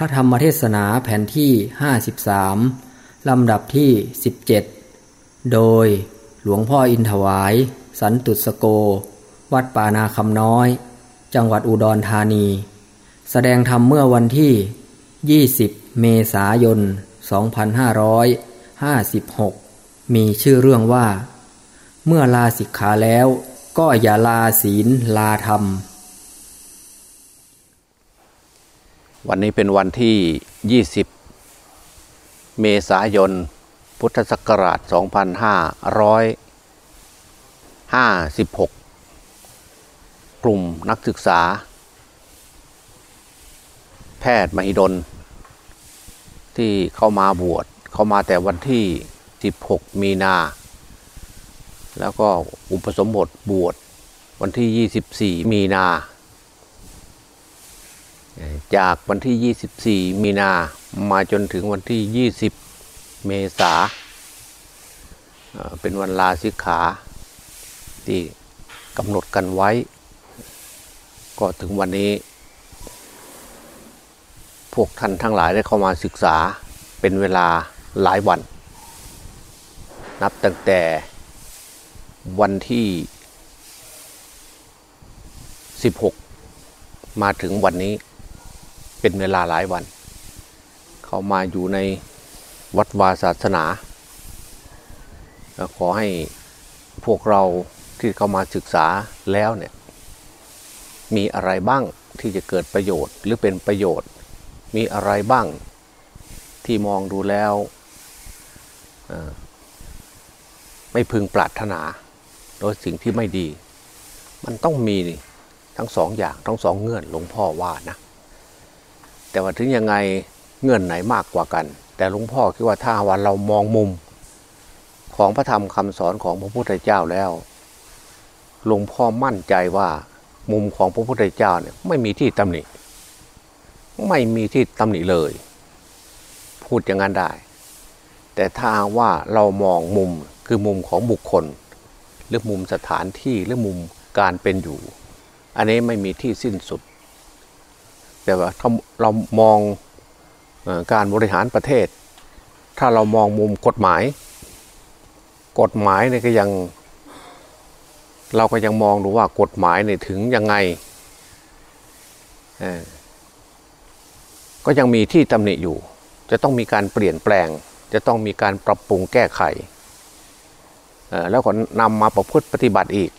พระธรรมเทศนาแผ่นที่ 53 ลำดับที่ 17 โดยหลวงพ่ออินถวาย สันตุสโก วัดป่านาคำน้อย จังหวัดอุดรธานี แสดงธรรมเมื่อวันที่ 20 เมษายน 2556 มีชื่อเรื่องว่า เมื่อลาสิกขาแล้วก็อย่าลาศีลลาธรรม วันนี้เป็นวันที่ 20 เมษายน พุทธศักราช 2556 กลุ่มนักศึกษา แพทย์มหิดล ที่เข้ามาบวชเข้ามาแต่วันที่ 16 มีนา แล้วก็อุปสมบทบวชวันที่ 24 มีนา จากวันที่ 24 มีนามาจนถึงวันที่ 20 เมษาเป็นวันลาสิกขาที่กำหนดกันไว้ ก็ถึงวันนี้ พวกท่านทั้งหลายได้เข้ามาศึกษาเป็นเวลาหลายวัน นับตั้งแต่วันที่ 16 มาถึงวันนี้ เป็นเวลาหลายวัน เขามาอยู่ในวัดวาศาสนา ขอให้พวกเราที่เข้ามาศึกษาแล้วเนี่ยมีอะไรบ้างที่จะเกิดประโยชน์หรือเป็นประโยชน์ มีอะไรบ้างที่มองดูแล้ว ไม่พึงปรารถนา โดยสิ่งที่ไม่ดี มันต้องมีทั้งสองอย่างทั้งสองเงื่อนหลวงพ่อว่านะ แต่ว่าถึงยังไงเงื่อนไหนมากกว่ากัน แต่หลวงพ่อคิดว่าถ้าวันเรามองมุม ของพระธรรมคำสอนของพระพุทธเจ้าแล้วหลวงพ่อมั่นใจว่ามุมของพระพุทธเจ้าเนี่ยไม่มีที่ตำหนิไม่มีที่ตำหนิเลย พูดอย่างนั้นได้ แต่ถ้าว่าเรามองมุมคือมุมของบุคคล หรือมุมสถานที่หรือมุมการเป็นอยู่ อันนี้ไม่มีที่สิ้นสุด แต่ว่าถ้าเรามองการบริหารประเทศ ถ้าเรามองมุมกฎหมาย กฎหมายเนี่ยก็ยัง เราก็ยังมองดูว่ากฎหมายเนี่ยถึงยังไง ก็ยังมีที่ตำหนิอยู่ จะต้องมีการเปลี่ยนแปลง จะต้องมีการปรับปรุงแก้ไข แล้วก็นำมาประพฤติปฏิบัติอีก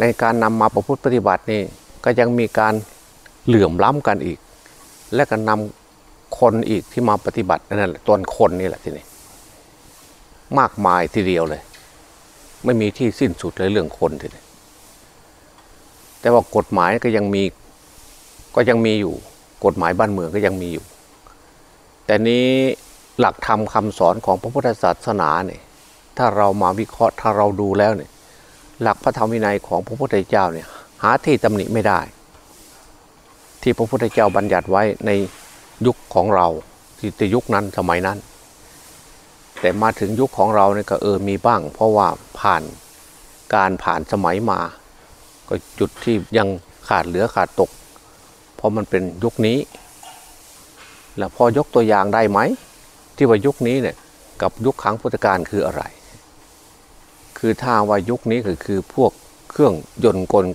ในการนำมาประพฤติปฏิบัตินี่ก็ยังมีการเหลื่อมล้ำกันอีก และก็นำคนอีกที่มาปฏิบัตินั่นแหละตัวคนนี่แหละทีนี้มากมายทีเดียวเลย ไม่มีที่สิ้นสุดเลยเรื่องคนทีนี้แต่ว่ากฎหมายก็ยังมีก็ยังมีอยู่ กฎหมายบ้านเมืองก็ยังมีอยู่ แต่นี้หลักธรรมคาสอนของพระพุทธศาสนาเนี่ยถ้าเรามาวิเคราะห์ถ้าเราดูแล้วเนี่ย หลักพระธรรมวินัยของพระพุทธเจ้าเนี่ยหาที่ตำหนิไม่ได้ ที่พระพุทธเจ้าบัญญัติไว้ในยุคของเราที่ในยุคนั้นสมัยนั้น แต่มาถึงยุคของเราเนี่ยก็เออมีบ้าง เพราะว่าผ่านการผ่านสมัยมา ก็จุดที่ยังขาดเหลือขาดตก เพราะมันเป็นยุคนี้ แล้วพอยกตัวอย่างได้ไหม ที่ว่ายุคนี้เนี่ยกับยุคครั้งพุทธกาลคืออะไร คือถ้าว่ายุคนี้ก็คือพวกเครื่องยนต์กล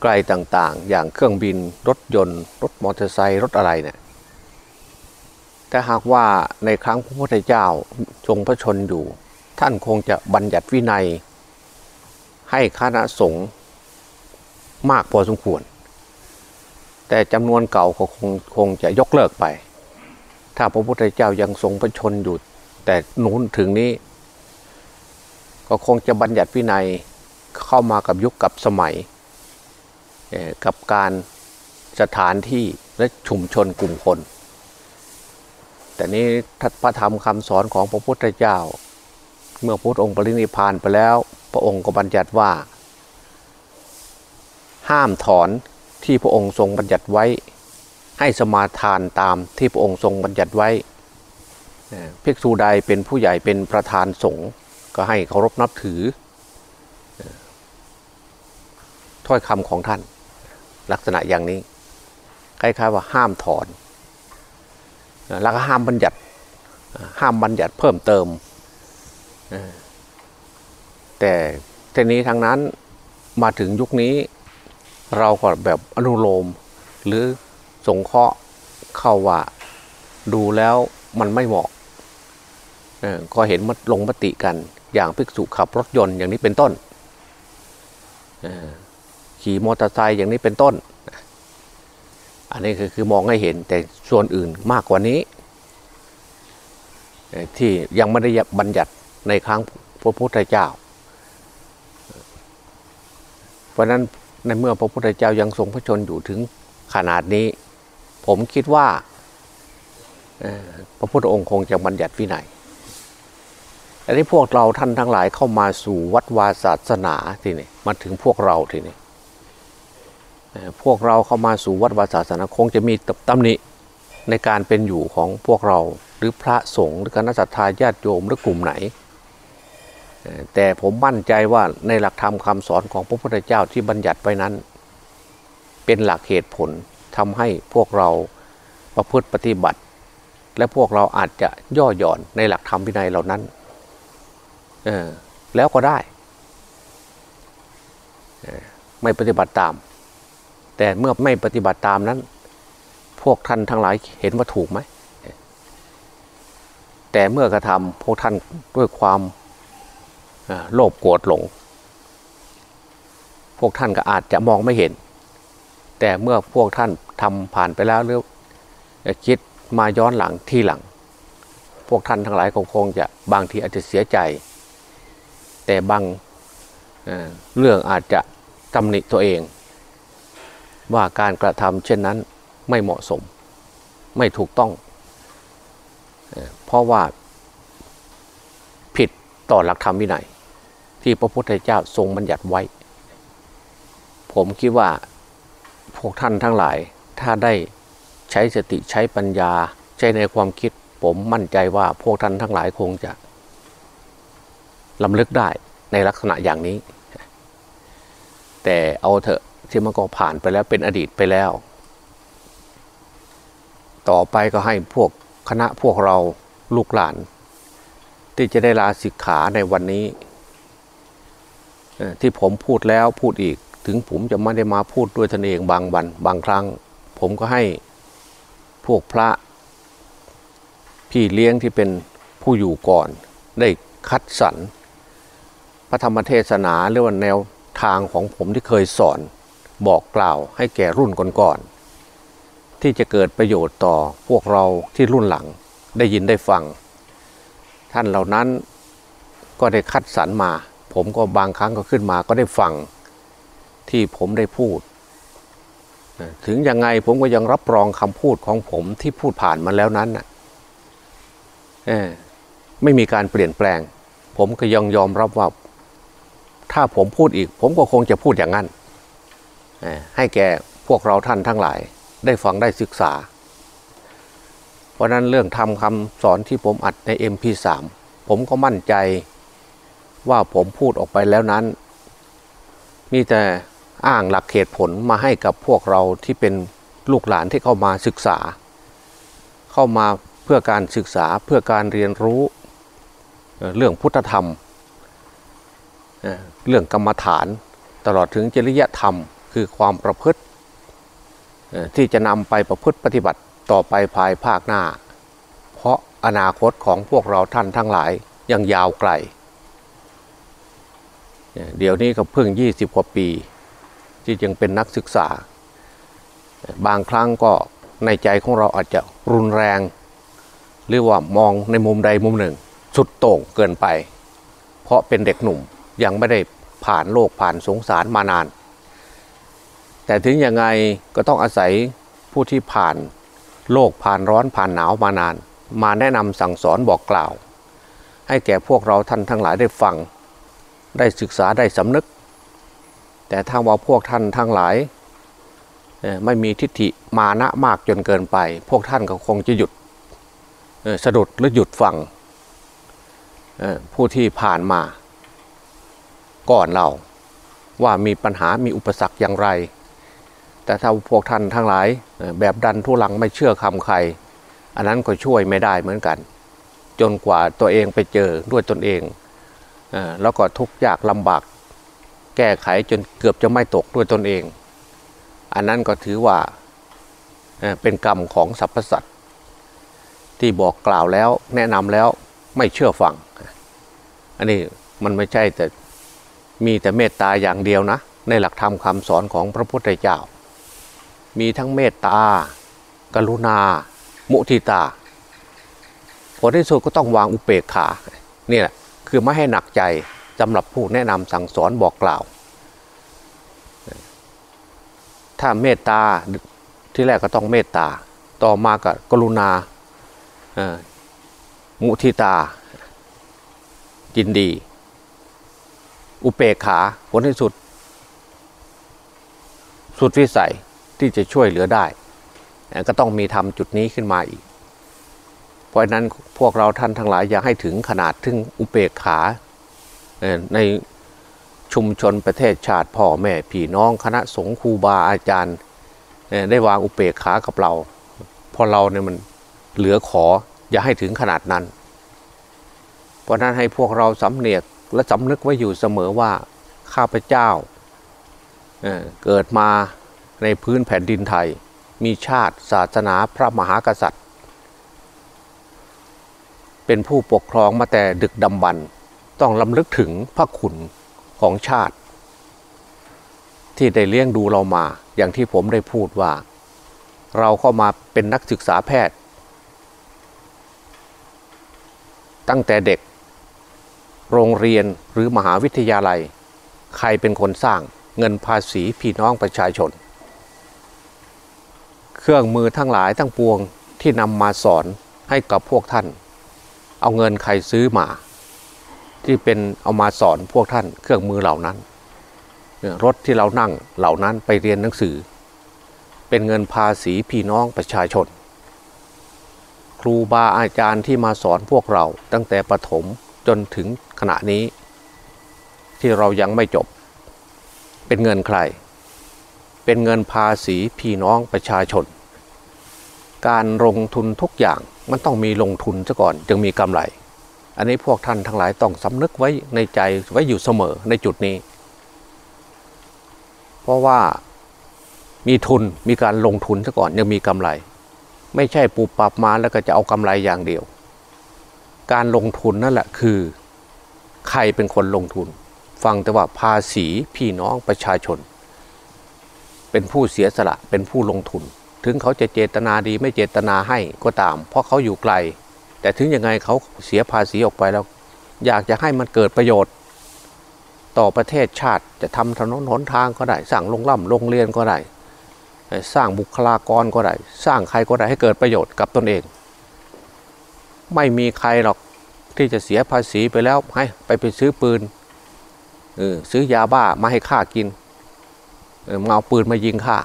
ไกลต่างๆ อย่างเครื่องบินรถยนต์ รถมอเตอร์ไซค์รถอะไรเนี่ยแต่หากว่าในครั้งพระพุทธเจ้าทรงพระชนอยู่ ท่านคงจะบัญญัติวินัย ให้คณะสงฆ์มากพอสมควร แต่จำนวนเก่าก็คงคงจะยกเลิกไป ถ้าพระพุทธเจ้ายังทรงพระชนอยู่ แต่นู้นถึงนี้ ก็คงจะบัญญัติวินัยเข้ามากับยุคกับสมัย กับการสถานที่และชุมชนกลุ่มคน แต่นี้ทัพระธรรมคำสอนของพระพุทธเจ้า เมื่อพระองค์ปรินิพานไปแล้ว พระองค์ก็บัญญัติว่า ห้ามถอนที่พระองค์ทรงบัญญัติไว้ ให้สมาทานตามที่พระองค์ทรงบัญญัติไว้ภิกษุใดเป็นผู้ใหญ่เป็นประธานสงฆ์ ก็ให้เคารพนับถือ ถ้อยคำของท่าน ลักษณะอย่างนี้คล้ายๆว่าห้ามถอน แล้วก็ห้ามบัญญัติห้ามบัญญัติเพิ่มเติม แต่ทีนี้ทางนั้นมาถึงยุคนี้เราก็แบบอนุโลม หรือสงเคราะห์เข้าว่าดูแล้วมันไม่เหมาะก็เห็นมัดลงมติกัน อย่างภิกษุขับรถยนต์อย่างนี้เป็นต้นขี่มอเตอร์ไซค์อย่างนี้เป็นต้น อันนี้คือคือมองให้เห็นแต่ส่วนอื่นมากกว่านี้ ที่ยังไม่ได้บัญญัติในครั้งพระพุทธเจ้า เพราะนั้นในเมื่อพระพุทธเจ้ายังทรงพระชนอยู่ถึงขนาดนี้ ผมคิดว่าพระพุทธองค์คงจะบัญญัติวินัย อันนี้พวกเราท่านทั้งหลายเข้ามาสู่วัดวาศาสนาทีนี้มาถึงพวกเราทีนี้พวกเราเข้ามาสู่วัดวาศาสนาคงจะมีตำหนิในการเป็นอยู่ของพวกเราหรือพระสงฆ์หรือคณะสัตยาญาติโยมหรือกลุ่มไหน แต่ผมมั่นใจว่าในหลักธรรมคำสอนของพระพุทธเจ้าที่บัญญัติไว้นั้น เป็นหลักเหตุผลทำให้พวกเราประพฤติปฏิบัติ และพวกเราอาจจะย่อหย่อนในหลักธรรมวินัยเหล่านั้น แล้วก็ได้ไม่ปฏิบัติตาม แต่เมื่อไม่ปฏิบัติตามนั้น พวกท่านทั้งหลายเห็นว่าถูกไหม แต่เมื่อกระทำพวกท่านด้วยความโลภโกรธหลง พวกท่านก็อาจจะมองไม่เห็น แต่เมื่อพวกท่านทำผ่านไปแล้วหรือคิดมาย้อนหลังที่หลัง พวกท่านทั้งหลายคงคงจะบางทีอาจจะเสียใจ แต่บางเรื่องอาจจะตำหนิตัวเอง ว่าการกระทำเช่นนั้นไม่เหมาะสม ไม่ถูกต้อง เพราะว่าผิดต่อหลักธรรมวินัย ที่พระพุทธเจ้าทรงบัญญัติไว้ ผมคิดว่าพวกท่านทั้งหลายถ้าได้ใช้สติใช้ปัญญาใช้ในความคิด ผมมั่นใจว่าพวกท่านทั้งหลายคงจะ ลำลึกได้ในลักษณะอย่างนี้ แต่เอาเถอะที่มันก็ผ่านไปแล้วเป็นอดีตไปแล้ว ต่อไปก็ให้พวกคณะพวกเราลูกหลาน ที่จะได้ลาสิกขาในวันนี้ ที่ผมพูดแล้วพูดอีกถึงผมจะไม่ได้มาพูดด้วยตนเองบางวันบางครั้ง ผมก็ให้พวกพระพี่เลี้ยงที่เป็นผู้อยู่ก่อน ได้คัดสรร ระธรรมเทศนาหรือว่าแนวทางของผมที่เคยสอนบอกกล่าวให้แก่รุ่นก่อนๆที่จะเกิดประโยชน์ต่อพวกเราที่รุ่นหลังได้ยินได้ฟัง ท่านเหล่านั้นก็ได้คัดสรรมา ผมก็บางครั้งก็ขึ้นมาก็ได้ฟังที่ผมได้พูด ถึงยังไงผมก็ยังรับรองคำพูดของผมที่พูดผ่านมาแล้วนั้นไม่มีการเปลี่ยนแปลง ผมก็ยังยอมรับว่า ถ้าผมพูดอีก ผมก็คงจะพูดอย่างนั้น ให้แก่พวกเราท่านทั้งหลาย ได้ฟังได้ศึกษา เพราะนั้นเรื่องทำคำสอนที่ผมอัดใน MP3 ผมก็มั่นใจว่าผมพูดออกไปแล้วนั้น มีแต่อ้างหลักเหตุผลมาให้กับพวกเราที่เป็นลูกหลานที่เข้ามาศึกษา เข้ามาเพื่อการศึกษาเพื่อการเรียนรู้เรื่องพุทธธรรม เรื่องกรรมฐานตลอดถึงจริยธรรม คือความประพฤติที่จะนำไปประพฤติปฏิบัติต่อไปภายภาคหน้า เพราะอนาคตของพวกเราท่านทั้งหลายยังยาวไกล เดี๋ยวนี้ก็เพิ่งยี่สิบกว่าปี ที่ยังเป็นนักศึกษา บางครั้งก็ในใจของเราอาจจะรุนแรง หรือว่ามองในมุมใดมุมหนึ่ง สุดโต่งเกินไป เพราะเป็นเด็กหนุ่ม ยังไม่ได้ผ่านโลกผ่านสงสารมานาน แต่ถึงยังไงก็ต้องอาศัยผู้ที่ผ่านโลกผ่านร้อนผ่านหนาวมานาน มาแนะนำสั่งสอนบอกกล่าว ให้แก่พวกเราท่านทั้งหลายได้ฟัง ได้ศึกษาได้สำนึก แต่ถ้าว่าพวกท่านทั้งหลายไม่มีทิฏฐิมานะมากจนเกินไป พวกท่านก็คงจะหยุดสะดุดหรือหยุดฟังผู้ที่ผ่านมา ก่อนเราว่ามีปัญหามีอุปสรรคอย่างไร แต่ถ้าพวกท่านทั้งหลายแบบดันทุลังไม่เชื่อคำใคร อันนั้นก็ช่วยไม่ได้เหมือนกัน จนกว่าตัวเองไปเจอด้วยตนเองแล้วก็ทุกข์ยากลำบาก แก้ไขจนเกือบจะไม่ตกด้วยตนเอง อันนั้นก็ถือว่าเป็นกรรมของสรรพสัตว์ที่บอกกล่าวแล้วแนะนำแล้วไม่เชื่อฟัง อันนี้มันไม่ใช่แต่ มีแต่เมตตาอย่างเดียวนะ ในหลักธรรมคำสอนของพระพุทธเจ้า มีทั้งเมตตา กรุณา มุทิตาผลที่สุดก็ต้องวางอุเบกขานี่แหละคือไม่ให้หนักใจสำหรับผู้แนะนำสั่งสอนบอกกล่าว ถ้าเมตตาที่แรกก็ต้องเมตตา ต่อมาก็กรุณามุทิตาจินดี อุเปกขาผลที่สุด สุดวิสัยที่จะช่วยเหลือได้ ก็ต้องมีทำจุดนี้ขึ้นมาอีก เพราะนั้นพวกเราท่านทั้งหลายอย่าให้ถึงขนาดถึงอุเปกขาในชุมชนประเทศชาติพ่อแม่พี่น้องคณะสงฆ์ครูบาอาจารย์ได้วางอุเปกขากับเราพอเราเนี่ยมันเหลือขออย่าให้ถึงขนาดนั้น เพราะนั้นให้พวกเราสำเนียก และสำนึกไว้อยู่เสมอว่าข้าพเจ้าเเกิดมาในพื้นแผ่นดินไทย มีชาติศาสนาพระมหากษัตริย์ เป็นผู้ปกครองมาแต่ดึกดำบรรต้องลำลึกถึงพระคุณของชาติ ที่ได้เลี้ยงดูเรามาอย่างที่ผมได้พูดว่า เราเข้ามาเป็นนักศึกษาแพทย์ ตั้งแต่เด็ก โรงเรียนหรือมหาวิทยาลัย ใครเป็นคนสร้างเงินภาษีพี่น้องประชาชน เครื่องมือทั้งหลายทั้งปวงที่นำมาสอนให้กับพวกท่าน เอาเงินใครซื้อมา ที่เป็นเอามาสอนพวกท่าน เครื่องมือเหล่านั้น รถที่เรานั่งเหล่านั้นไปเรียนหนังสือ เป็นเงินภาษีพี่น้องประชาชน ครูบาอาจารย์ที่มาสอนพวกเราตั้งแต่ประถมจนถึง ณะนี้ ที่เรายังไม่จบ เป็นเงินใคร เป็นเงินภาษีพี่น้องประชาชน การลงทุนทุกอย่างมันต้องมีลงทุนซะก่อนจึงมีกำไร อันนี้พวกท่านทั้งหลายต้องสำนึกไว้ในใจไว้อยู่เสมอในจุดนี้ เพราะว่ามีทุนมีการลงทุนซะก่อนยังมีกำไร ไม่ใช่ปูปรับมาแล้วก็จะเอากำไรอย่างเดียว การลงทุนนั่นแหละคือ ใครเป็นคนลงทุน ฟังแต่ว่าภาษีพี่น้องประชาชน เป็นผู้เสียสละเป็นผู้ลงทุน ถึงเขาจะเจตนาดีไม่เจตนาให้ก็ตาม เพราะเขาอยู่ไกล แต่ถึงยังไงเขาเสียภาษีออกไปแล้ว อยากจะให้มันเกิดประโยชน์ ต่อประเทศชาติจะทำถนนหนทางก็ได้ สร้างโรงล่ำโรงเรียนก็ได้สร้างบุคลากรก็ได้ สร้างใครก็ได้ให้เกิดประโยชน์กับตนเอง ไม่มีใครหรอก ที่จะเสียภาษีไปแล้วให้ไปไปซื้อปืนออซื้อยาบ้ามาให้ข้ากินมาเอาปืนมายิงข้า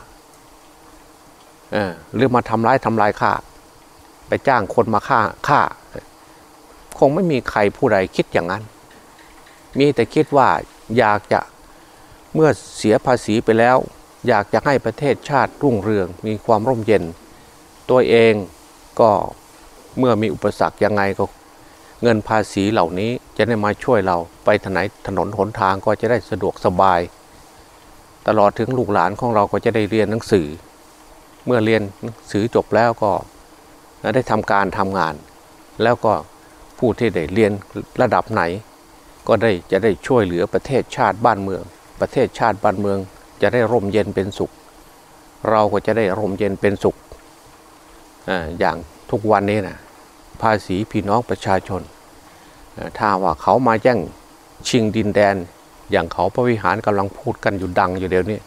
หรือมาทำร้ายทำลายข้าไปจ้างคนมาฆ่าฆ่า คงไม่มีใครผู้ใดคิดอย่างนั้น มีแต่คิดว่าอยากจะเมื่อเสียภาษีไปแล้ว อยากจะให้ประเทศชาติรุ่งเรืองมีความร่มเย็น ตัวเองก็เมื่อมีอุปสรรคยังไงก็ เงินภาษีเหล่านี้จะได้มาช่วยเราไปถนนถนนหนทางก็จะได้สะดวกสบาย ตลอดถึงลูกหลานของเราก็จะได้เรียนหนังสือ เมื่อเรียนหนังสือจบแล้วก็ได้ทำการทำงาน แล้วก็ผู้ที่ได้เรียนระดับไหน ก็ได้จะได้ช่วยเหลือประเทศชาติบ้านเมือง ประเทศชาติบ้านเมือง จะได้ร่มเย็นเป็นสุข เราก็จะได้ร่มเย็นเป็นสุขอย่างทุกวันนี้นะ ภาษีพี่น้องประชาชน ถ้าว่าเขามาแย่งชิงดินแดน อย่างเขาพระวิหารกำลังพูดกันอยู่ดังอยู่เดี๋ยวนี้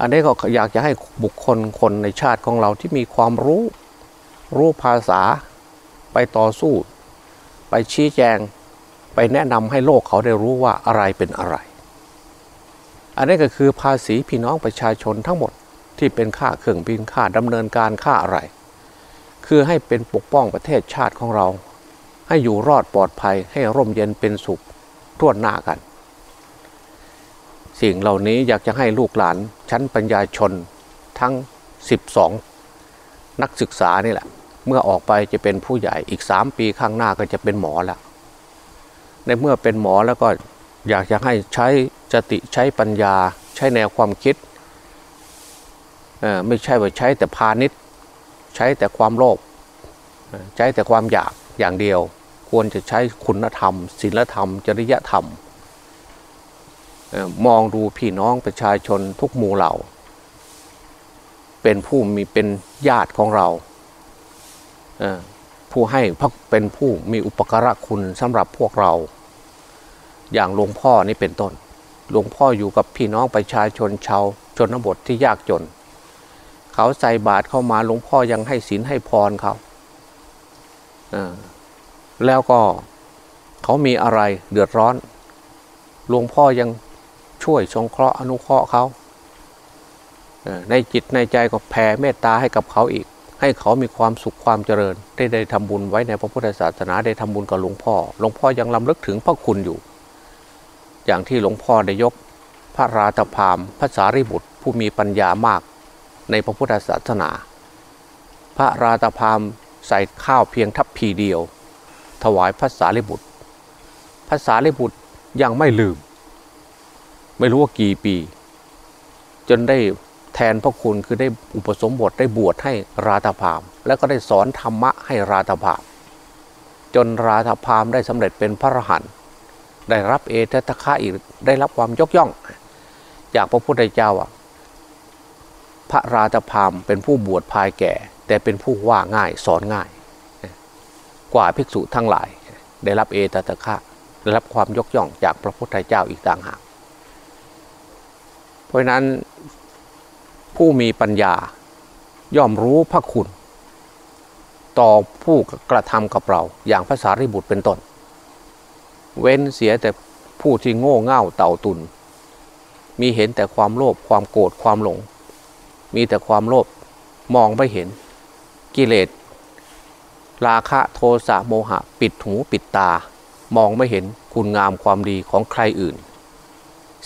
อันนี้ก็อยากจะให้บุคคลคนในชาติของเราที่มีความรู้รู้ภาษาไปต่อสู้ ไปชี้แจงไปแนะนำให้โลกเขาได้รู้ว่าอะไรเป็นอะไร อันนี้ก็คือภาษีพี่น้องประชาชนทั้งหมดที่เป็นค่าเครื่องบินค่าดำเนินการค่าอะไร คือให้เป็นปกป้องประเทศชาติของเรา ให้อยู่รอดปลอดภัยให้ร่มเย็นเป็นสุขทั่วหน้ากัน สิ่งเหล่านี้อยากจะให้ลูกหลานชั้นปัญญาชนทั้ง 12 นักศึกษานี่แหละ เมื่อออกไปจะเป็นผู้ใหญ่อีกสามปีข้างหน้าก็จะเป็นหมอแล้วในเมื่อเป็นหมอแล้วก็อยากจะให้ใช้สติใช้ปัญญาใช้แนวความคิดไม่ใช่ว่าใช้แต่พาณิชย์ ใช้แต่ความโลภใช้แต่ความอยากอย่างเดียว ควรจะใช้คุณธรรมศีลธรรม จริยธรรม มองดูพี่น้องประชาชนทุกหมู่เหล่า เป็นผู้มีเป็นญาติของเรา ผู้ให้พักเป็นผู้มีอุปการะคุณสำหรับพวกเรา อย่างหลวงพ่อนี่เป็นต้น หลวงพ่ออยู่กับพี่น้องประชาชนชาวชนบทที่ยากจน เขาใส่บาตรเข้ามาหลวงพ่อยังให้ศีลให้พรเขาแล้วก็เขามีอะไรเดือดร้อนหลวงพ่อยังช่วยสงเคราะห์อนุเคราะห์เขาในจิตในใจก็แผ่เมตตาให้กับเขาอีก ให้เขามีความสุขความเจริญ ได้ได้ทำบุญไว้ในพระพุทธศาสนาได้ทำบุญกับหลวงพ่อหลวงพ่อยังลำลึกถึงพระคุณอยู่ อย่างที่หลวงพ่อได้ยกพระราตพามพระสารีบุตรผู้มีปัญญามาก ในพระพุทธศาสนา พระราตพามใส่ข้าวเพียงทัพพีเดียว ถวายพระสารีบุตรพระสารีบุตรยังไม่ลืม ไม่รู้ว่ากี่ปี จนได้แทนพระคุณคือได้อุปสมบทได้บวชให้ราธพาม แล้วก็ได้สอนธรรมะให้ราธพาม จนราธพามได้สำเร็จเป็นพระอรหันต์ได้รับเอตตะคะอีกได้รับความยกย่อง จากพระพุทธเจ้าอะ พระราธพามเป็นผู้บวชภายแก่ แต่เป็นผู้ว่าง่ายสอนง่าย กว่าภิกษุทั้งหลาย ได้รับเอตตะคะได้รับความยกย่องจากพระพุทธเจ้าอีกต่างหาก เพราะนั้นผู้มีปัญญาย่อมรู้พระคุณ ต่อผู้กระทำกับเรา อย่างภาษาริบุตรเป็นต้น เว้นเสียแต่ผู้ที่โง่เง่าเต่าตุน มีเห็นแต่ความโลภความโกรธความหลง มีแต่ความโลภมองไม่เห็นกิเลสราคะโทสะโมหะ ปิดหูปิดตา มองไม่เห็นคุณงามความดีของใครอื่น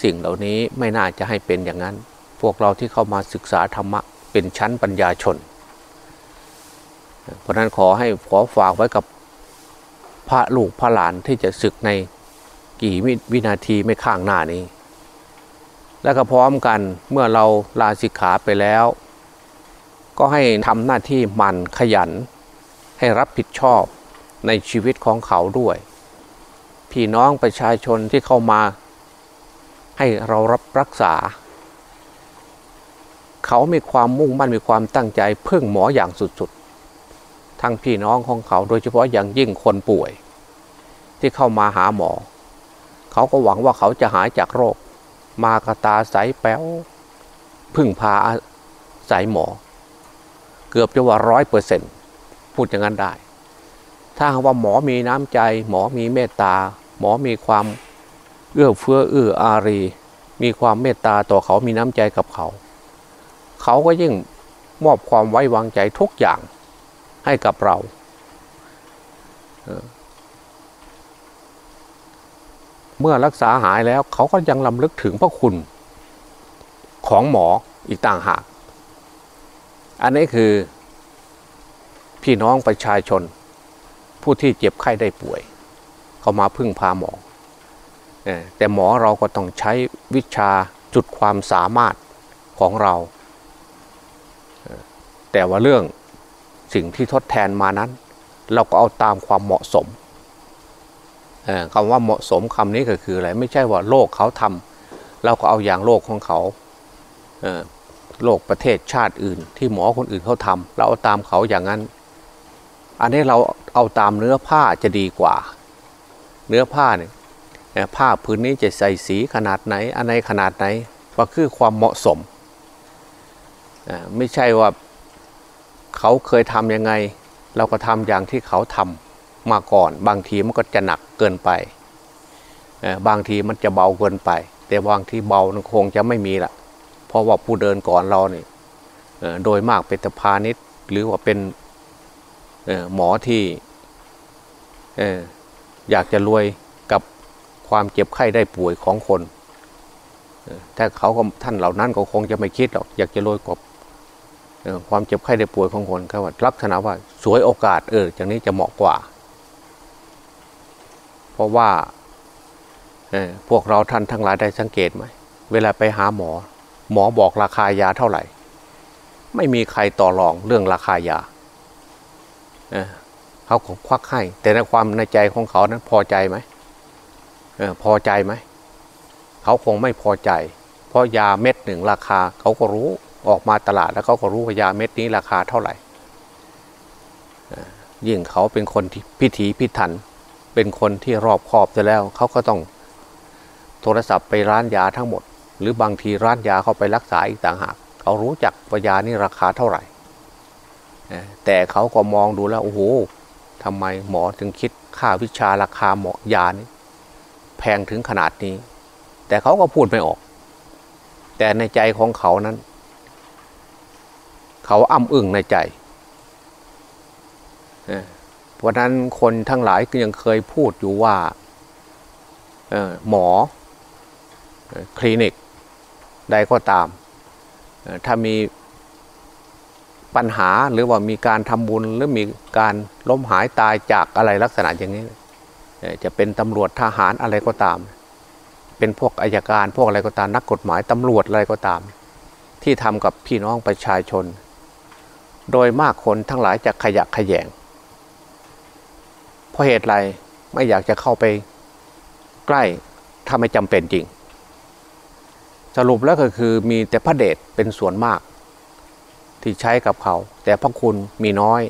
สิ่งเหล่านี้ไม่น่าจะให้เป็นอย่างนั้น พวกเราที่เข้ามาศึกษาธรรมะเป็นชั้นปัญญาชน เพราะนั้นขอให้ขอฝากไว้กับพระลูกพระหลานที่จะศึกในกี่วินาทีไม่ข้างหน้านี้ และก็พร้อมกันเมื่อเราลาสิกขาไปแล้ว ก็ให้ทำหน้าที่มันขยัน ให้รับผิดชอบในชีวิตของเขาด้วย พี่น้องประชาชนที่เข้ามา ให้เรารับรักษา เขามีความมุ่งมั่นมีความตั้งใจเพิ่งหมออย่างสุดๆ ทั้งพี่น้องของเขาโดยเฉพาะอย่างยิ่งคนป่วย ที่เข้ามาหาหมอ เขาก็หวังว่าเขาจะหายจากโรค มากระตาใสแป้วพึ่งพาใสหมอ เกือบจะว่าร้อยเปอร์เซ็นต์พูดอย่างนั้นได้ ถ้าว่าหมอมีน้ำใจ หมอมีเมตตา หมอมีความเอื้อเฟื้อเอื้ออารี มีความเมตตาต่อเขามีน้ำใจกับเขา เขาก็ยิ่งมอบความไว้วางใจทุกอย่างให้กับเรา เมื่อรักษาหายแล้วเขาก็ยังลำลึกถึงพระคุณของหมออีกต่างหาก อันนี้คือพี่น้องประชาชน ผู้ที่เจ็บไข้ได้ป่วย เขามาพึ่งพาหมอ แต่หมอเราก็ต้องใช้วิชาจุดความสามารถของเรา แต่ว่าเรื่องสิ่งที่ทดแทนมานั้น เราก็เอาตามความเหมาะสม คำว่าเหมาะสมคำนี้ก็คืออะไรไม่ใช่ว่าโลกเขาทำเราก็เอาอย่างโลกของเขาโลกประเทศชาติอื่น ที่หมอคนอื่นเขาทำเราเอาตามเขาอย่างนั้น อันนี้เราเอาตามเนื้อผ้าจะดีกว่า เนื้อผ้าเนี่ยผ้าพื้นนี้จะใส่สีขนาดไหนอะไรขนาดไหนก็คือความเหมาะสม ไม่ใช่ว่าเขาเคยทำยังไง เราก็ทำอย่างที่เขาทำ มาก่อน บางทีมันก็จะหนักเกินไป บางทีมันจะเบาเกินไป แต่บางที่เบาคงจะไม่มีละเพราะว่าผู้เดินก่อนเราเนี่ยโดยมากเป็นพาณิชย์หรือว่าเป็นหมอที่อยากจะรวยกับความเจ็บไข้ได้ป่วยของคนถ้าเขาท่านเหล่านั้นก็คงจะไม่คิดหรอกอยากจะโรยกับความเจ็บไข้ได้ป่วยของคนเขาว่าลักษณะว่าสวยโอกาสเอออย่างนี้จะเหมาะกว่า เพราะว่าพวกเราท่านทั้งหลายได้สังเกตไหมเวลาไปหาหมอ หมอบอกราคายาเท่าไหร่ ไม่มีใครต่อรองเรื่องราคายาเขาควักให้ แต่ในความในใจของเขานั้นพอใจไหมออพอใจไหมเขาคงไม่พอใจ เพราะยาเม็ดหนึ่งราคาเขาก็รู้ออกมาตลาดแล้วเขาก็รู้ว่ายาเม็ดนี้ราคาเท่าไหร่ยิ่งเขาเป็นคนที่พิถีพิถัน เป็นคนที่รอบคอบจะแล้วเขาก็ต้องโทรศัพท์ไปร้านยาทั้งหมด หรือบางทีร้านยาเขาไปรักษาอีกต่างหากเขารู้จักว่ายานี่ราคาเท่าไหร่ แต่เขาก็มองดูแล้วโอ้โหทำไมหมอถึงคิดค่าวิชาราคาหมอยานี่แพงถึงขนาดนี้ แต่เขาก็พูดไม่ออก แต่ในใจของเขานั้น เขาอ้ำอึ้งในใจ เพราะนั้นคนทั้งหลายก็ยังเคยพูดอยู่ว่าหมอคลินิกใดก็ตาม ถ้ามีปัญหาหรือว่ามีการทำบุญหรือมีการล้มหายตายจากอะไรลักษณะอย่างนี้ จะเป็นตำรวจทหารอะไรก็ตาม เป็นพวกอายการพวกอะไรก็ตามนักกฎหมายตำรวจอะไรก็ตาม ที่ทำกับพี่น้องประชาชน โดยมากคนทั้งหลายจะขยะขยง ราะเหตุไรไม่อยากจะเข้าไปใกล้ถ้าไม่จำเป็นจริง สรุปแล้วก็คือมีแต่พระเดชเป็นส่วนมาก ที่ใช้กับเขา แต่พระคุณมีน้อย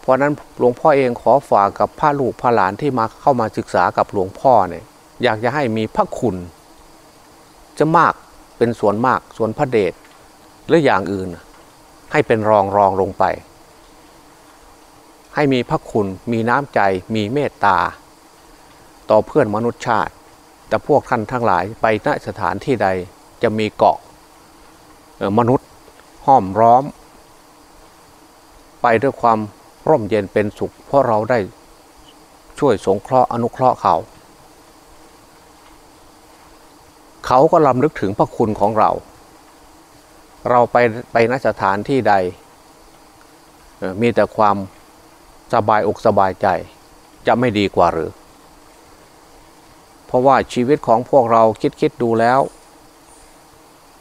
เพราะนั้นหลวงพ่อเองขอฝากกับพระลูกพระหลานที่มาเข้ามาศึกษากับหลวงพ่อเนี่ยอยากจะให้มีพระคุณ จะมากเป็นส่วนมากส่วนพระเดชหรืออย่างอื่น ให้เป็นรองรองลงไป ให้มีพระคุณมีน้ำใจมีเมตตา ต่อเพื่อนมนุษยชาติ แต่พวกท่านทั้งหลายไปณสถานที่ใดจะมีเกาะมนุษย์ห้อมร้อม ไปด้วยความร่มเย็นเป็นสุข เพราะเราได้ช่วยสงเคราะห์อนุเคราะห์เขา เขาก็ลำลึกถึงพระคุณของเรา เราไปไปนสถานที่ใด มีแต่ความ สบายอกสบายใจ จะไม่ดีกว่าหรือ เพราะว่าชีวิตของพวกเราคิดคิดดูแล้ว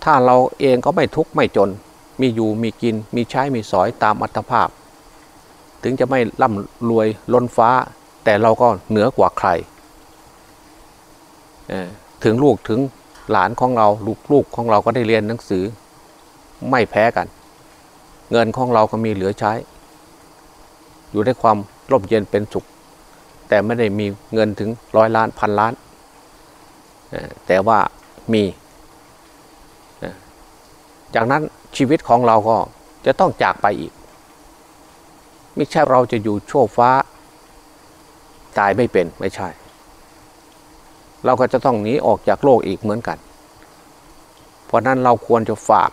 ถ้าเราเองก็ไม่ทุกข์ไม่จน มีอยู่มีกินมีใช้มีสอยตามอัตภาพ ถึงจะไม่ร่ำรวยล้นฟ้า แต่เราก็เหนือกว่าใคร ถึงลูกถึงหลานของเราลูกลูกของเราก็ได้เรียนหนังสือ ไม่แพ้กัน เงินของเราก็มีเหลือใช้ อยู่ในความร่มเย็นเป็นสุข แต่ไม่ได้มีเงินถึงร้อยล้านพันล้าน แต่ว่ามี จากนั้นชีวิตของเราก็จะต้องจากไปอีก ไม่ใช่เราจะอยู่โชคฟ้า ตายไม่เป็นไม่ใช่ เราก็จะต้องหนีออกจากโลกอีกเหมือนกัน เพราะนั้นเราควรจะฝาก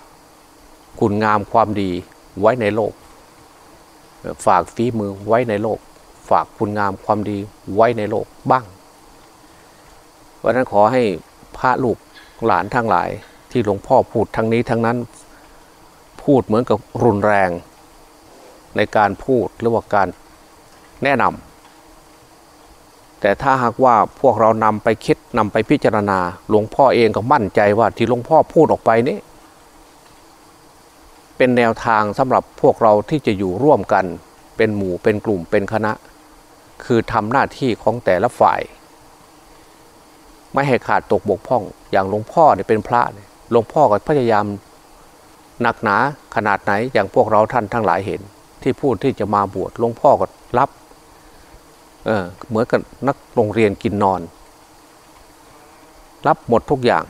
คุณงามความดีไว้ในโลก ฝากฝีมือไว้ในโลก ฝากคุณงามความดีไว้ในโลกบ้างเพราะนั้นขอให้พระลูกหลานทั้งหลาย ที่หลวงพ่อพูดทั้งนี้ทั้งนั้น พูดเหมือนกับรุนแรง ในการพูดหรือว่าการแนะนำแต่ถ้าหากว่าพวกเรานำไปคิดนำไปพิจารณา หลวงพ่อเองก็มั่นใจว่าที่หลวงพ่อพูดออกไปนี้ เป็นแนวทางสำหรับพวกเราที่จะอยู่ร่วมกัน เป็นหมู่เป็นกลุ่มเป็นคณะ คือทำหน้าที่ของแต่ละฝ่าย ไม่ให้ขาดตกบกพร่อง อย่างหลวงพ่อเนี่ยเป็นพระหลวงพ่อก็พยายามหนักหนาขนาดไหนอย่างพวกเราท่านทั้งหลายเห็น ที่พูดที่จะมาบวชหลวงพ่อก็รับเออเหมือนกับนักโรงเรียนกินนอน รับหมดทุกอย่าง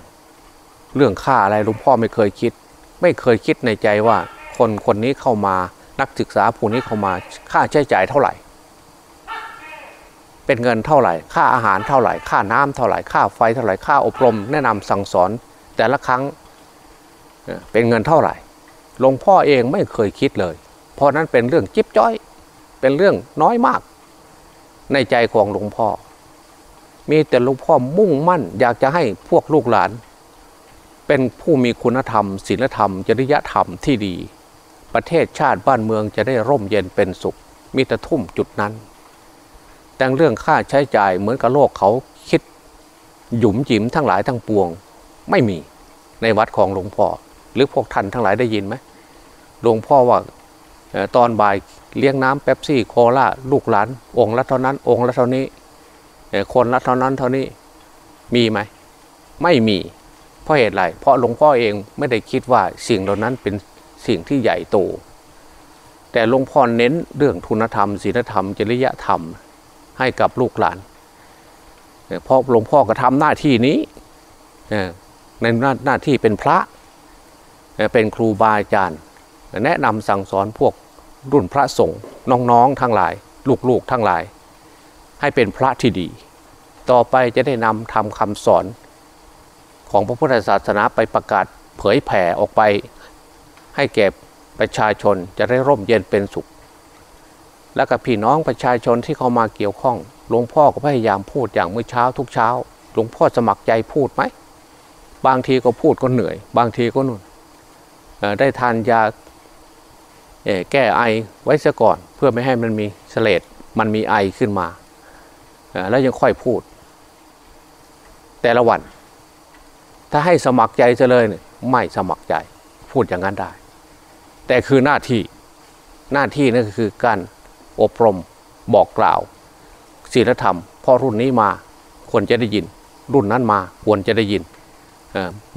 เรื่องค่าอะไรหลวงพ่อไม่เคยคิด ไม่เคยคิดในใจว่าคนคนนี้เข้ามานักศึกษาผู้นี้เข้ามาค่าใช้จ่ายเท่าไหร่ เป็นเงินเท่าไหร่ ค่าอาหารเท่าไหร่ ค่าน้ำเท่าไหร่ ค่าไฟเท่าไหร่ ค่าอบรม แนะนำสั่งสอน แต่ละครั้งเป็นเงินเท่าไหร่หลวงพ่อเองไม่เคยคิดเลย เพราะนั้นเป็นเรื่องจิ๊บจ้อย เป็นเรื่องน้อยมาก ในใจของหลวงพ่อ มีแต่หลวงพ่อมุ่งมั่น อยากจะให้พวกลูกหลาน เป็นผู้มีคุณธรรมศีลธรรม จริยธรรมที่ดี ประเทศชาติบ้านเมืองจะได้ร่มเย็นเป็นสุข มีแต่ทุ่มจุดนั้น แต่เรื่องค่าใช้จ่ายเหมือนกับโลกเขาคิด หยุมจิ๋มทั้งหลายทั้งปวง ไม่มีในวัดของหลวงพ่อ หรือพวกท่านทั้งหลายได้ยินไหมหลวงพ่อว่าตอนบ่ายเลี้ยงน้ำเป๊ปซี่โคลาลูกหลาน องค์ละเท่านั้น องค์ละเท่านี้คนละเท่านั้นเท่านี้มีไหม ไม่มี ราะเหตุไรเพราะหลวงพ่อเองไม่ได้คิดว่าสิ่งเหล่านั้นเป็นสิ่งที่ใหญ่โต แต่หลวงพ่อเน้นเรื่องทุนธรรมศีลธรรมจริยธรรมให้กับลูกหลานเพราะหลวงพ่อก็ทำหน้าที่นี้ในหน้าที่เป็นพระเป็นครูบาอาจารย์ แนะนำสั่งสอนพวกรุ่นพระสงฆ์น้องๆทั้งหลาย ลูกๆทั้งหลาย ให้เป็นพระที่ดี ต่อไปจะได้นำทำคำสอน ของพระพุทธศาสนาไปประกาศเผยแผ่ออกไป ให้แก่ประชาชนจะได้ร่มเย็นเป็นสุข และกับพี่น้องประชาชนที่เข้ามาเกี่ยวข้องหลวงพ่อก็พยายามพูดอย่างเมื่อเช้าทุกเช้าหลวงพ่อสมัครใจพูดไหมบางทีก็พูดก็เหนื่อย บางทีก็นุ่นได้ทานยาแก้ไอไว้ซะก่อน เพื่อไม่ให้มันมีเสลดมันมีไอขึ้นมา แล้วยังค่อยพูด แต่ละวัน ถ้าให้สมัครใจจะเลยไม่สมัครใจพูดอย่างนั้นได้ แต่คือหน้าที่หน้าที่นั่นก็คือการอบรมบอกกล่าวศีลธรรมพอรุ่นนี้มาควรจะได้ยิน รุ่นนั้นมาควรจะได้ยิน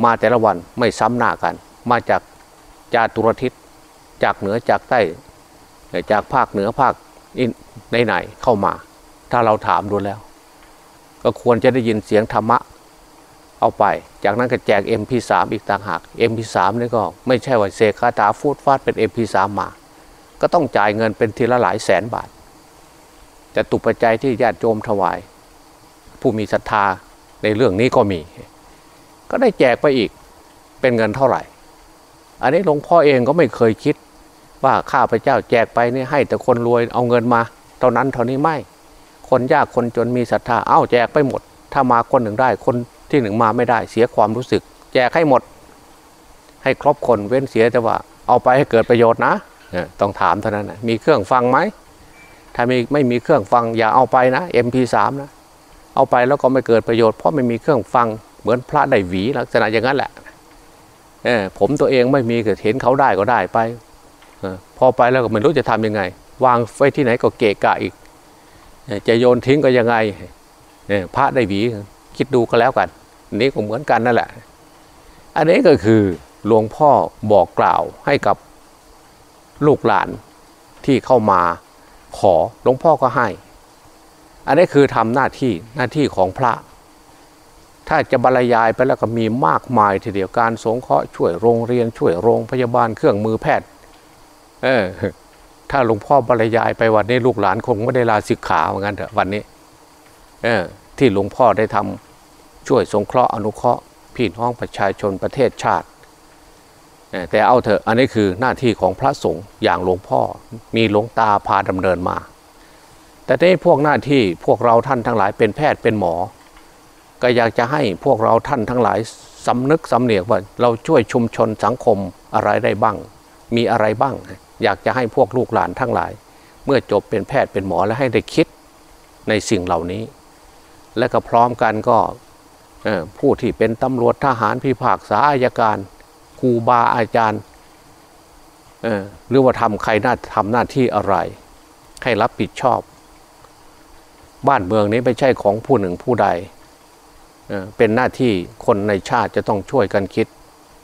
มาแต่ละวันไม่ซ้ำหน้ากัน มาจากจาตุรทิศจากเหนือจากใต้จากภาคเหนือภาคไหนๆเข้ามา ถ้าเราถามดูแล้ว ก็ควรจะได้ยินเสียงธรรมะเอาไป จากนั้นก็แจก MP3 อีกต่างหาก MP3 นี่ก็ไม่ใช่ว่าเซคาตาฟูดฟาดเป็น MP3 มา ก็ต้องจ่ายเงินเป็นทีละหลายแสนบาทแต่ตุปัจจัยที่ญาติโยมถวาย ผู้มีศรัทธาในเรื่องนี้ก็มี ก็ได้แจกไปอีกเป็นเงินเท่าไหร่ อันนี้หลวงพ่อเองก็ไม่เคยคิดว่าข้าพเจ้าแจกไปนี่ให้แต่คนรวยเอาเงินมา เท่านั้นเท่านี้ไม่ คนยากคนจนมีศรัทธาเอ้าแจกไปหมด ถ้ามาคนหนึ่งได้คน ที่หนึ่งมาไม่ได้เสียความรู้สึก แจกให้หมด ให้ครบคนเว้นเสียแต่ว่า เอาไปให้เกิดประโยชน์นะต้องถามเท่านั้นนะมีเครื่องฟังไหมถ้าไม่ไม่มีเครื่องฟังอย่าเอาไปนะ MP3 นะเอาไปแล้วก็ไม่เกิดประโยชน์เพราะไม่มีเครื่องฟังเหมือนพระได้หวีลักษณะอย่างนั้นแหละเออผมตัวเองไม่มีก็เห็นเขาได้ก็ได้ไปอพอไปแล้วก็ไม่รู้จะทํำยังไง วางไว้ที่ไหนก็เกะกะอีกจะโยนทิ้งก็ยังไงพระได้หวีคิดดูก็แล้วกัน นี้ก็เหมือนกันนั่นแหละ อันนี้ก็คือหลวงพ่อบอกกล่าวให้กับลูกหลานที่เข้ามาขอหลวงพ่อก็ให้ อันนี้คือทำหน้าที่หน้าที่ของพระ ถ้าจะบรรยายไปแล้วก็มีมากมายทีเดียวการสงเคราะห์ช่วยโรงเรียนช่วยโรงพยาบาลเครื่องมือแพทย์ เออถ้าหลวงพ่อบรรยายไปวันนี้ลูกหลานคงไม่ได้ลาสิกขาเหมือนกันเถอะวันนี้ เออที่หลวงพ่อได้ทำ ช่วยสงเคราะห์อนุเคราะห์พี่น้องประชาชนประเทศชาติ แต่เอาเถอะอันนี้คือหน้าที่ของพระสงฆ์อย่างหลวงพ่อมีหลวงตาพาดำเนินมา แต่ในพวกหน้าที่พวกเราท่านทั้งหลายเป็นแพทย์เป็นหมอ ก็อยากจะให้พวกเราท่านทั้งหลายสำนึกสำเนียกว่าเราช่วยชุมชนสังคมอะไรได้บ้าง มีอะไรบ้าง อยากจะให้พวกลูกหลานทั้งหลาย เมื่อจบเป็นแพทย์เป็นหมอแล้วให้ได้คิดในสิ่งเหล่านี้ และก็พร้อมกันก็ ผู้ที่เป็นตำรวจทหารพิพากษาอายการครูบาอาจารย์หรือว่าทำใครน่าทำหน้าที่อะไร ให้รับผิดชอบ บ้านเมืองนี้ไม่ใช่ของผู้หนึ่งผู้ใดเป็นหน้าที่คนในชาติจะต้องช่วยกันคิด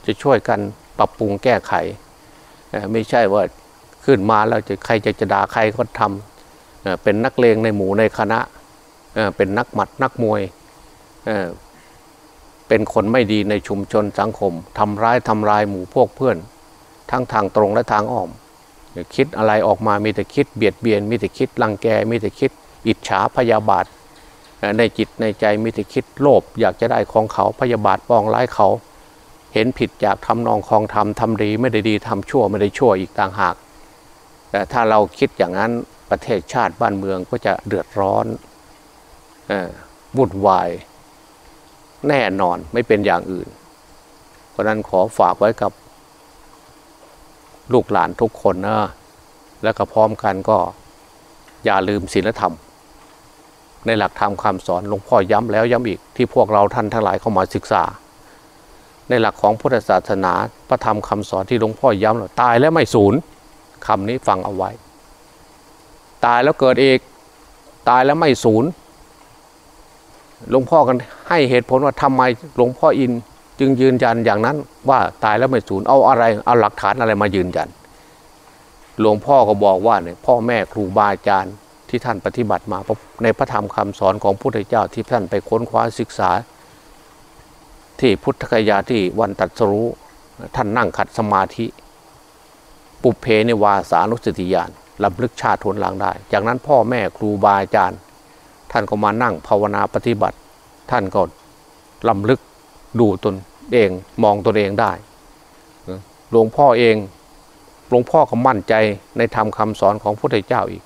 จะช่วยกันปรับปรุงแก้ไข ไม่ใช่ว่าขึ้นมาแล้วจะใครจะจะด่าใครก็ทำเป็นนักเลงในหมู่ในคณะเป็นนักหมัดนักมวย เป็นคนไม่ดีในชุมชนสังคมทำร้ายทำลายหมู่พวกเพื่อน ทั้งทางตรงและทางอ้อม คิดอะไรออกมามีแต่คิดเบียดเบียน มีแต่คิดลังแก มีแต่คิด อิจฉาพยาบาท ในจิตในใจมีแต่คิดโลภอยากจะได้ของเขาพยาบาทปองร้ายเขา เห็นผิดจากทำนองคองทำทำดีไม่ได้ดีทำชั่วไม่ได้ชั่วอีกต่างหาก แต่ถ้าเราคิดอย่างนั้นประเทศชาติบ้านเมืองก็จะเดือดร้อนวุ่นวาย แน่นอนไม่เป็นอย่างอื่น เพราะนั้นขอฝากไว้กับลูกหลานทุกคนนะและก็พร้อมกันก็อย่าลืมศีลธรรม ในหลักธรรมคำสอนหลวงพ่อย้ำแล้วย้ำอีกที่พวกเราท่านทั้งหลายเข้ามาศึกษา ในหลักของพุทธศาสนาพระธรรมคำสอนที่หลวงพ่อย้ำตายแล้วไม่สูญคำนี้ฟังเอาไว้ ตายแล้วเกิดอีกตายแล้วไม่สูญ หลวงพ่อกันให้เหตุผลว่าทำไมหลวงพ่ออินจึงยืนยันอย่างนั้นว่าตายแล้วไม่สูญเอาอะไรเอาหลักฐานอะไรมายืนยัน หลวงพ่อก็บอกว่าเนี่ยพ่อแม่ครูบาอาจารย์ที่ท่านปฏิบัติมาในพระธรรมคำสอนของพระพุทธเจ้าที่ท่านไปค้นคว้าศึกษา ที่พุทธคยาที่วันตัดสรู้ท่านนั่งขัดสมาธิ ปุเพในวาสานุสติญาณลำลึกชาติทนหลังได้ จากนั้นพ่อแม่ครูบาอาจารย์ ท่านก็มานั่งภาวนาปฏิบัติ ท่านก็ลำลึกดูตนเองมองตนเองได้หลวงพ่อเองหลวงพ่อก็มั่นใจในธรรมคาสอนของพระพุทธเจ้าอีก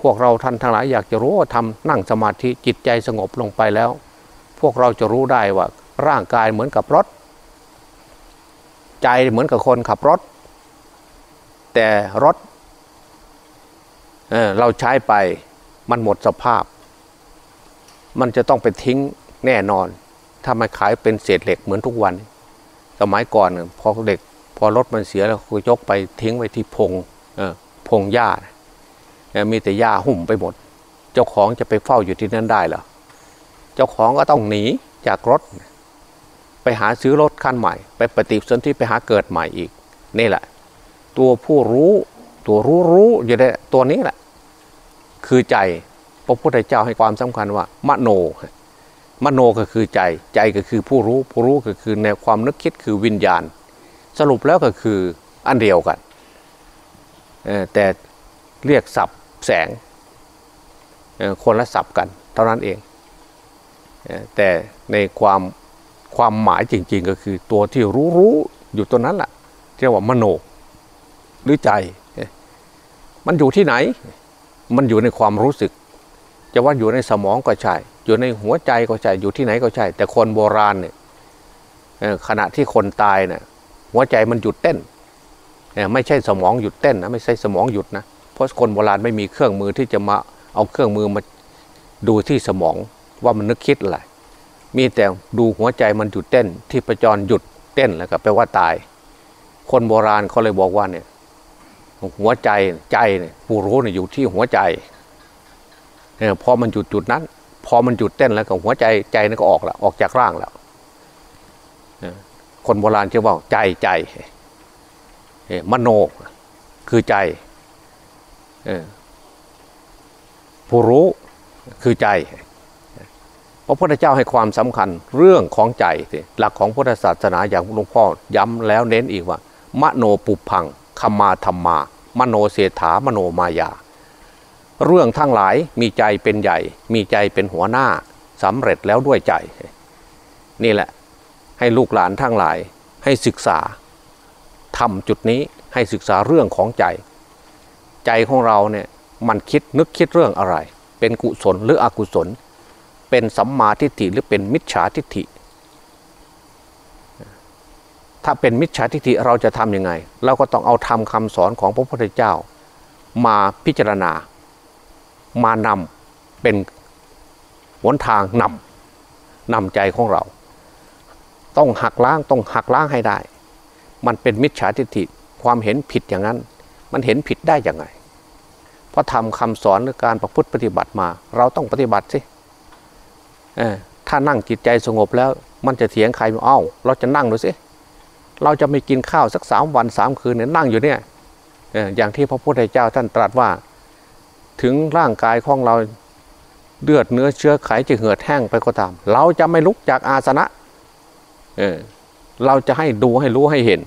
พวกเราท่านทั้งหลายอยากจะรู้ว่าทำนั่งสมาธิจิตใจสงบลงไปแล้ว พวกเราจะรู้ได้ว่าร่างกายเหมือนกับรถ ใจเหมือนกับคนขับรถ แต่รถเเราใช้ไป มันหมดสภาพ มันจะต้องไปทิ้งแน่นอน ถ้ามาขายเป็นเศษเหล็กเหมือนทุกวัน สมัยก่อนพอเหล็ก พอรถมันเสียแล้วก็ยกไปทิ้งไว้ที่พงพงหญ้ามีแต่หญ้าหุ่มไปหมด เจ้าของจะไปเฝ้าอยู่ที่นั่นได้เหรอเจ้าของก็ต้องหนีจากรถ ไปหาซื้อรถคันใหม่ ไปปฏิสนธิไปหาเกิดใหม่อีกนี่แหละ ตัวผู้รู้ตัวรู้รู้อยู่ในตัวนี้แหละ คือใจ พระพุทธเจ้าให้ความสำคัญว่ามโน มโนก็คือใจ ใจก็คือผู้รู้ ผู้รู้ก็คือในความนึกคิดคือวิญญาณ สรุปแล้วก็คืออันเดียวกัน แต่เรียกศัพท์แสงคนละศัพท์กัน เท่านั้นเอง แต่ในความความหมายจริงๆ ก็คือตัวที่รู้รู้อยู่ตัวนั้นแหละเรียกว่ามโนหรือใจ มันอยู่ที่ไหน มันอยู่ในความรู้สึก จะว่าอยู่ในสมองก็ใช่ อยู่ในหัวใจก็ใช่ อยู่ที่ไหนก็ใช่ แต่คนโบราณเนี่ยขณะที่คนตายเนี่ยหัวใจมันหยุดเต้น ไม่ใช่สมองหยุดเต้นนะไม่ใช่สมองหยุดนะ เพราะคนโบราณไม่มีเครื่องมือที่จะมาเอาเครื่องมือมาดูที่สมองว่ามันนึกคิดอะไร มีแต่ดูหัวใจมันหยุดเต้น ที่ประจรหยุดเต้นแล้วก็แปลว่าตาย คนโบราณเขาเลยบอกว่าเนี่ย หัวใจใจเนี่ยผู้รู้เนี่ยอยู่ที่หัวใจเนี่ยพอมันหยุดจุดนั้น พอมันหยุดเต้นแล้วก็หัวใจใจนั่นก็ออกแล้วออกจากร่างแล้วคนโบราณจะบอกใจใจมโนคือใจผู้รู้คือใจพระพุทธเจ้าให้ความสำคัญเรื่องของใจหลักของพุทธศาสนาอย่างหลวงพ่อย้ำแล้วเน้นอีกว่ามโนปุพัง คมาธรรมา มโนเสถามโนมายา เรื่องทั้งหลายมีใจเป็นใหญ่ มีใจเป็นหัวหน้าสำเร็จแล้วด้วยใจ นี่แหละ ให้ลูกหลานทั้งหลายให้ศึกษาทำจุดนี้ให้ศึกษาเรื่องของใจ ใจของเราเนี่ยมันคิดนึกคิดเรื่องอะไร เป็นกุศลหรืออกุศล เป็นสัมมาทิฏฐิหรือเป็นมิจฉาทิฏฐิ ถ้าเป็นมิจฉาทิฏฐิเราจะทำยังไง เราก็ต้องเอาทำคำสอนของพระพุทธเจ้า มาพิจารณา มานำเป็นหนทางนำนำใจของเรา ต้องหักล้างต้องหักล้างให้ได้ มันเป็นมิจฉาทิฏฐิความเห็นผิดอย่างนั้น มันเห็นผิดได้ยังไง เพราะทำคำสอนหรือการประพฤติปฏิบัติมา เราต้องปฏิบัติสิถ้านั่งจิตใจสงบแล้ว มันจะเถียงใครเอ้า เราจะนั่งดูสิเเราจะไม่กินข้าวสักสามวันสามคืนเนี่ยนั่งอยู่เนี่ยอย่างที่พระพุทธเจ้าท่านตรัสว่า ถึงร่างกายของเราเลือดเนื้อเชื้อไขจะเหือดแห้งไปก็ตาม เราจะไม่ลุกจากอาสนะเออเราจะให้ดูให้รู้ให้เห็น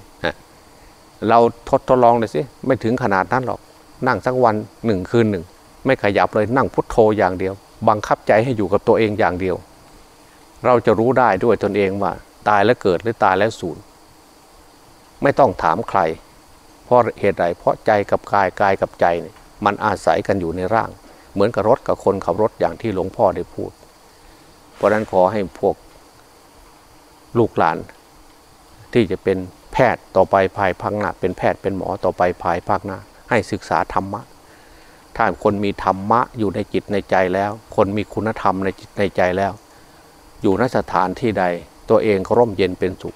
เราทดทดลองเลยสิไม่ถึงขนาดนั้นหรอกนั่งสักวันหนึ่งคืนหนึ่งไม่ขยับเลยนั่งพุทโธอย่างเดียว บังคับใจให้อยู่กับตัวเองอย่างเดียว เราจะรู้ได้ด้วยตนเองว่า ตายแล้วเกิดหรือตายแล้วสูญ ไม่ต้องถามใคร เพราะเหตุใดเพราะใจกับกายกายกับใจมันอาศัยกันอยู่ในร่าง เหมือนกับรถกับคนขับรถอย่างที่หลวงพ่อได้พูด เพราะนั้นขอให้พวกลูกหลาน ที่จะเป็นแพทย์ต่อไปภายภาคหน้าเป็นแพทย์เป็นหมอต่อไปภายภาคหน้า ให้ศึกษาธรรมะ ถ้าคนมีธรรมะอยู่ในจิตในใจแล้ว คนมีคุณธรรมในจิตในใจแล้ว อยู่นสถานที่ใด ตัวเองก็ร่มเย็นเป็นสุข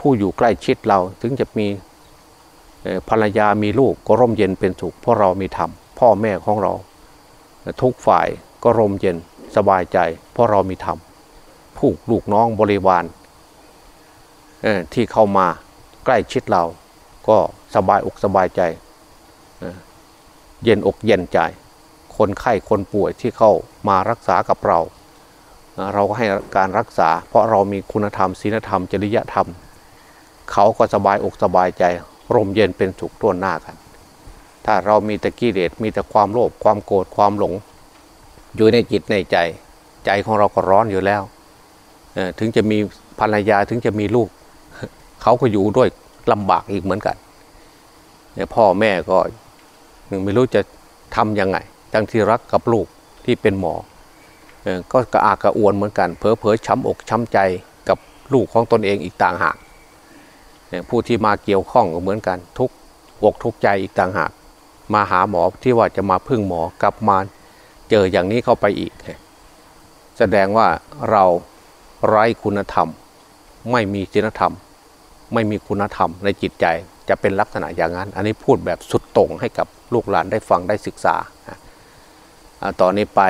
ผู้อยู่ใกล้ชิดเราถึงจะมีภรรยามีลูกก็ร่มเย็นเป็นสุขเพราะเรามีธรรมพ่อแม่ของเรา ทุกฝ่ายก็ร่มเย็นสบายใจ เพราะเรามีธรรมผู้ลูกน้องบริวารที่เข้ามาใกล้ชิดเรา ก็สบายอกสบายใจเย็นอกเย็นใจ คนไข้คนป่วยที่เข้ามารักษากับเรา เราก็ให้การรักษา เพราะเรามีคุณธรรมศีลธรรมจริยธรรม เขาก็สบายอกสบายใจ ร่มเย็นเป็นสุขตัวหน้ากัน ถ้าเรามีตะกี้เดชมีแต่ความโลภความโกรธความหลง อยู่ในจิตในใจ ใจของเราก็ร้อนอยู่แล้วถึงจะมีภรรยาถึงจะมีลูก เขาก็อยู่ด้วยลำบากอีกเหมือนกันพ่อแม่ก็ไม่รู้จะทำยังไงทั้งที่รักกับลูกที่เป็นหมอก็กระอากกระอวนเหมือนกันเพอเพอช้ำอกช้ำใจกับลูกของตนเองอีกต่างหาก ผู้ที่มาเกี่ยวข้องก็เหมือนกันทุกอกทุกใจอีกต่างหาก มาหาหมอที่ว่าจะมาพึ่งหมอกลับมาเจออย่างนี้เข้าไปอีก แสดงว่าเราไร้คุณธรรม ไม่มีศีลธรรม ไม่มีคุณธรรมในจิตใจจะเป็นลักษณะอย่างนั้น อันนี้พูดแบบสุดตรงให้กับลูกหลานได้ฟังได้ศึกษาตอนนี้ไป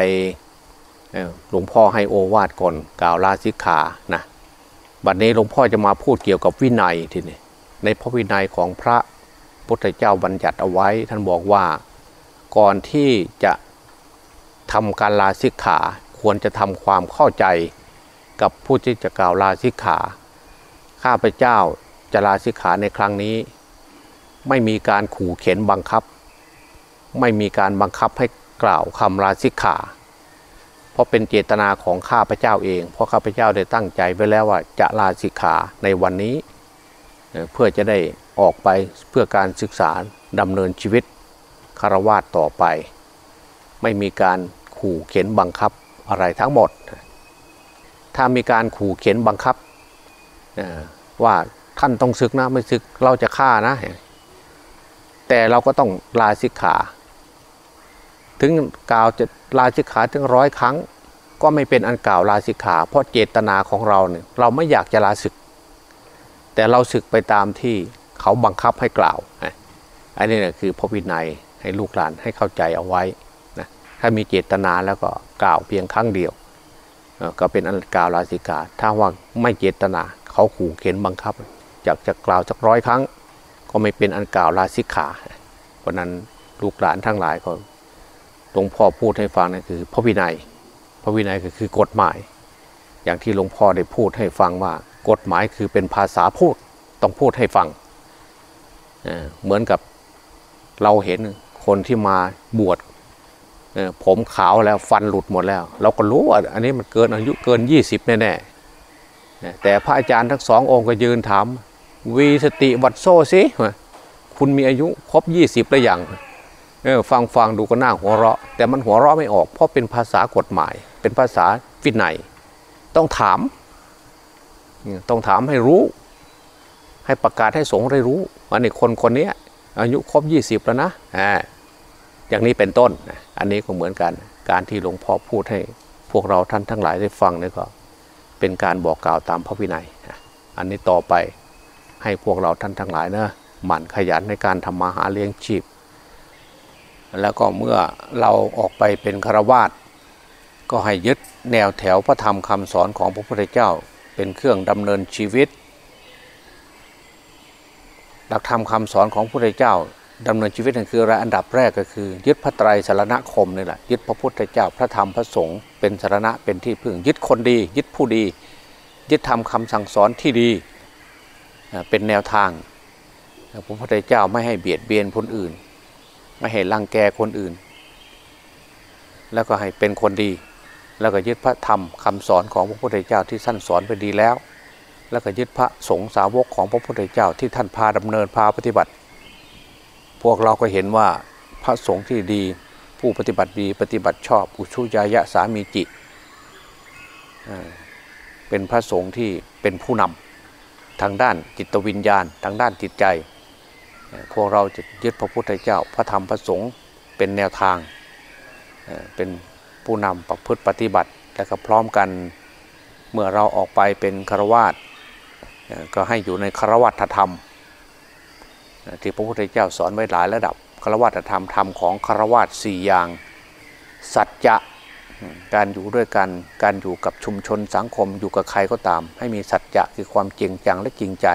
หลวงพ่อให้โอวาดก่อนกล่าวลาสิกขานะ บัดนี้หลวงพ่อจะมาพูดเกี่ยวกับวินัยทีนี้ในพระวินัยของพระพุทธเจ้าบัญญัติเอาไว้ ท่านบอกว่าก่อนที่จะทำการลาสิกขาควรจะทำความเข้าใจกับผู้ที่จะกล่าวลาสิกขา ข้าพเจ้าจะลาสิกขาในครั้งนี้ ไม่มีการขู่เข็นบังคับ ไม่มีการบังคับให้กล่าวคำลาสิกขา เพราะเป็นเจตนาของข้าพเจ้าเอง เพราะข้าพเจ้าได้ตั้งใจไว้แล้วว่าจะลาสิกขาในวันนี้ เพื่อจะได้ออกไปเพื่อการศึกษาดำเนินชีวิตคารวาสต่อไป ไม่มีการขู่เข็นบังคับอะไรทั้งหมด ถ้ามีการขู่เข็นบังคับว่าท่านต้องศึกนะไม่ศึกเราจะฆ่านะ แต่เราก็ต้องลาสิกขา ถึงกล่าวจะลาสิกขาถึงร้อยครั้ง ก็ไม่เป็นอันกล่าวลาสิกขา เพราะเจตนาของเราเนี่ยเราไม่อยากจะลาศึก แต่เราศึกไปตามที่เขาบังคับให้กล่าวอันนี้นะคือพระวินัยให้ลูกหลานให้เข้าใจเอาไว้นะถ้ามีเจตนาแล้วก็กล่าวเพียงครั้งเดียว ก็เป็นอันกล่าวลาสิกขาถ้าว่าไม่เจตนาเขาขู่เข็นบังคับอยากจะกล่าวสักร้อยครั้ง ก็ไม่เป็นอันกล่าวลาสิกขา เพราะนั้นลูกหลานทั้งหลายก็ หลวงพ่อพูดให้ฟังนั่นคือพระวินัย พระวินัยก็คือกฎหมาย อย่างที่หลวงพ่อได้พูดให้ฟังว่า กฎหมายคือเป็นภาษาพูดต้องพูดให้ฟังเหมือนกับเราเห็นคนที่มาบวชผมขาวแล้วฟันหลุดหมดแล้ว เราก็รู้ว่าอันนี้มันเกินอายุเกิน 20 แน่ๆแต่พระอาจารย์ทั้งสององค์ก็ยืนถามวีสติวัดโซสิคุณมีอายุครบ 20แล้วยัง ฟังฟังดูก็น่าหัวเราะ แต่มันหัวเราะไม่ออก เพราะเป็นภาษากฎหมาย เป็นภาษาฟินัย ต้องถาม ต้องถามให้รู้ ให้ประกาศให้สงฆ์ได้รู้ว่าในคนคนนี้อายุครบยี่สิบแล้วนะอ่าอย่างนี้เป็นต้น อันนี้ก็เหมือนกัน การที่หลวงพ่อพูดให้ พวกเราท่านทั้งหลายได้ฟังนี่ก็เป็นการบอกกล่าวตามพระวินัย อันนี้ต่อไปให้พวกเราท่านทั้งหลายนะหมั่นขยันในการทำมาหาเลี้ยงชีพ แล้วก็เมื่อเราออกไปเป็นฆราวาสก็ให้ยึดแนวแถวพระธรรมคำสอนของพระพุทธเจ้าเป็นเครื่องดำเนินชีวิต หลักธรรมคาสอนของพระพุทธเจ้าดำเนินชีวิตนั่นคืออะไรอันดับแรกก็คือ ยึดพระไตรสารณคมนี่แหละยึดพระพุทธเจ้าพระธรรมพระสงฆ์เป็นสารณะเป็นที่พึ่ง ยึดคนดี ยึดผู้ดี ยึดธรรมคาสั่งสอนที่ดีเป็นแนวทางพระพุทธเจ้าไม่ให้เบียดเบียนคนอื่น ไม่ให้รังแกคนอื่น แล้วก็ให้เป็นคนดี แล้วก็ยึดพระธรรมคำสอนของพระพุทธเจ้าที่ท่านสอนไปดีแล้ว แล้วก็ยึดพระสงฆ์สาวกของพระพุทธเจ้าที่ท่านพาดำเนินพาปฏิบัติ พวกเราก็เห็นว่าพระสงฆ์ที่ดี ผู้ปฏิบัติดีปฏิบัติชอบอุชุยายะสามีจิเป็นพระสงฆ์ที่เป็นผู้นำทางด้านจิตวิญญาณ ทางด้านจิตใจ พวกเราจะยึดพระพุทธเจ้าพระธรรมพระสงฆ์เป็นแนวทางเป็นผู้นำประพฤติปฏิบัติ และก็พร้อมกันเมื่อเราออกไปเป็นฆราวาสก็ให้อยู่ในฆราวาสธรรม ที่พระพุทธเจ้าสอนไว้หลายระดับฆราวาสธรรมธรรมของฆราวาสสี่อย่าง สัจจะการอยู่ด้วยกันการอยู่กับชุมชนสังคมอยู่กับใครก็ตาม ให้มีสัจจะคือความจริงจังและจริงใจ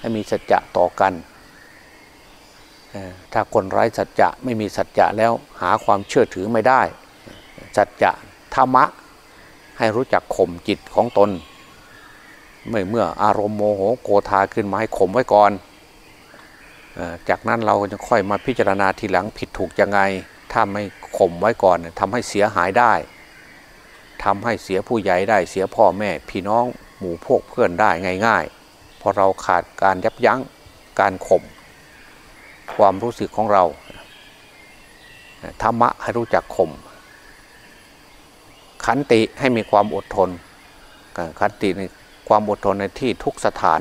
ให้มีสัจจะต่อกัน ถ้าคนไร้สัจจะไม่มีสัจจะแล้วหาความเชื่อถือไม่ได้ สัจจะธรรมะ ให้รู้จักข่มจิตของตน เมื่อเมื่ออารมณ์โมโหโกธาขึ้นมาให้ข่มไว้ก่อน จากนั้นเราจะค่อยมาพิจารณาทีหลังผิดถูกยังไง ถ้าไม่ข่มไว้ก่อนทำให้เสียหายได้ทำให้เสียผู้ใหญ่ได้เสียพ่อแม่พี่น้องหมู่พวกเพื่อนได้ง่ายๆเพราะเราขาดการยับยั้งการข่ม ความรู้สึกของเราธรรมะให้รู้จักข่มขันติให้มีความอดทนขันติในความอดทนในที่ทุกสถาน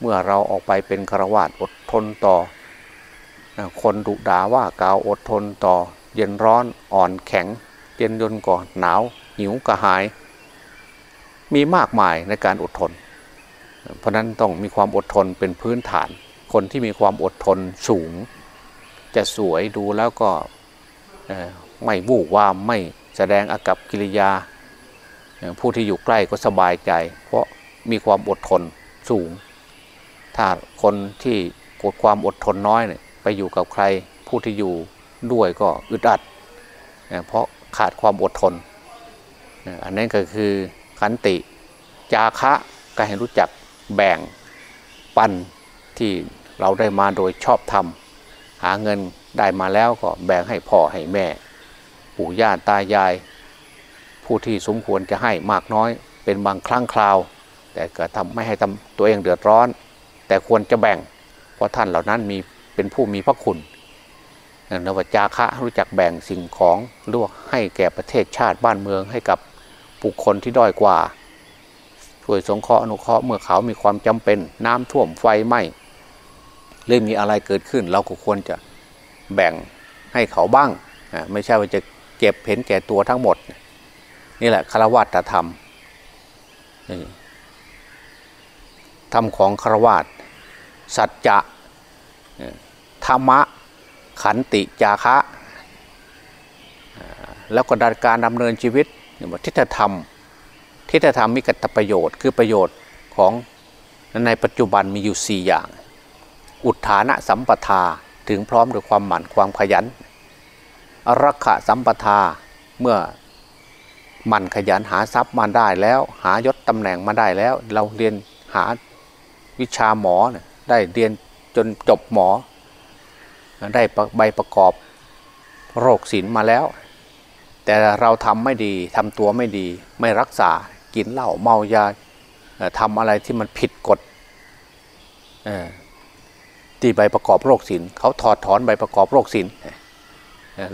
เมื่อเราออกไปเป็นฆราวาสอดทนต่อ คนดุด่าว่ากล่าวอดทนต่อ เย็นร้อนอ่อนแข็ง เย็นยนก่อนหนาว หิวกระหาย มีมากมายในการอดทน เพราะนั้นต้องมีความอดทนเป็นพื้นฐาน คนที่มีความอดทนสูง จะสวยดูแล้วก็ไม่วู่วามไม่แสดงอากับกิริยา ผู้ที่อยู่ใกล้ก็สบายใจ เพราะมีความอดทนสูง ถ้าคนที่กดความอดทนน้อยเนี่ยไปอยู่กับใคร ผู้ที่อยู่ด้วยก็อึดอัด เพราะขาดความอดทน อันนั้นก็คือขันติจาคะก็ให้รู้จักแบ่งปันที่ เราได้มาโดยชอบทำหาเงินได้มาแล้วก็แบ่งให้พ่อให้แม่ ปู่ย่าตายาย ผู้ที่สมควรจะให้มากน้อยเป็นบางครั้งคราว แต่ก็ทำไม่ให้ทำตัวเองเดือดร้อน แต่ควรจะแบ่ง เพราะท่านเหล่านั้นมีเป็นผู้มีพระคุณนวจาคะรู้จักแบ่งสิ่งของลวกให้แก่ประเทศชาติบ้านเมืองให้กับบุคคลที่ด้อยกว่าช่วยสงเคราะห์อนุเคราะห์เมื่อเขามีความจำเป็นน้ำท่วมไฟไหม้ เรื่องมีอะไรเกิดขึ้น เราก็ควรจะแบ่งให้เขาบ้าง ไม่ใช่ว่าจะเก็บเห็นแก่ตัวทั้งหมด นี่แหละคารวะธรรมธรรมของคารวะสัจจะธรรมะขันติจาคะแล้วก็ดการดำเนินชีวิตทิฏฐธรรมทิฏฐธรรมมีกัตประโยชน์ คือประโยชน์ของในปัจจุบันมีอยู่สี่อย่าง อุทานะสัมปทาถึงพร้อมด้วยความหมั่นความขยัน อรักขะสัมปทาเมื่อมั่นขยันหาทรัพย์มาได้แล้ว หายศตำแหน่งมาได้แล้ว เราเรียนหาวิชาหมอได้เรียนจนจบหมอ ได้ใบประกอบโรคศิลมาแล้ว แต่เราทำไม่ดีทำตัวไม่ดีไม่รักษากินเหล้าเมายาทำอะไรที่มันผิดกฎ ที่ใบประกอบโรคศิลเขาถอดถอนใบประกอบโรคศิล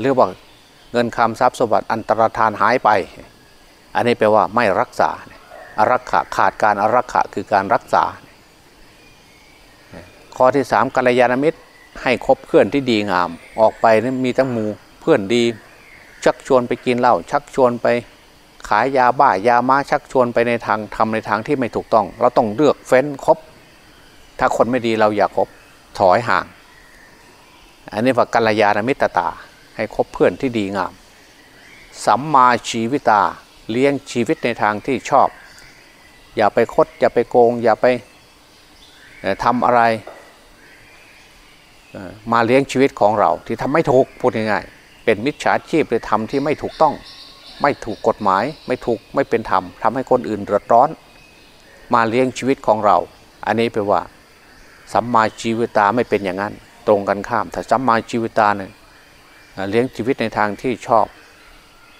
เรียกว่าเงินคำทรัพย์สมบัติอันตรธานหายไป อันนี้แปลว่าไม่รักษาอารักขาขาดการอารักขาคือการรักษา ข้อที่สามกัลยาณมิตรให้คบเพื่อนที่ดีงาม ออกไปนี่มีทั้งมูเพื่อนดี ชักชวนไปกินเหล้าชักชวนไปขายยาบ้ายามาชักชวนไปในทางทำในทางที่ไม่ถูกต้อง เราต้องเลือกเฟ้นคบ ถ้าคนไม่ดีเราอย่าคบ ถอยห่าง อันนี้ว่ากัลยาณมิตรตา ให้คบเพื่อนที่ดีงาม สัมมาชีวิตาเลี้ยงชีวิตในทางที่ชอบ อย่าไปคด อย่าไปโกง อย่าไปทำอะไร มาเลี้ยงชีวิตของเราที่ทำไม่ถูกพูดง่ายๆเป็นมิจฉาชีพหรือทำที่ไม่ถูกต้อง ไม่ถูกกฎหมาย ไม่ถูกไม่เป็นธรรมทำให้คนอื่นเดือดร้อน มาเลี้ยงชีวิตของเรา อันนี้แปลว่า สัมมาชีวิตาไม่เป็นอย่างนั้น ตรงกันข้ามถ้าสัมมาชีวิตาเนี่ยเลี้ยงชีวิตในทางที่ชอบ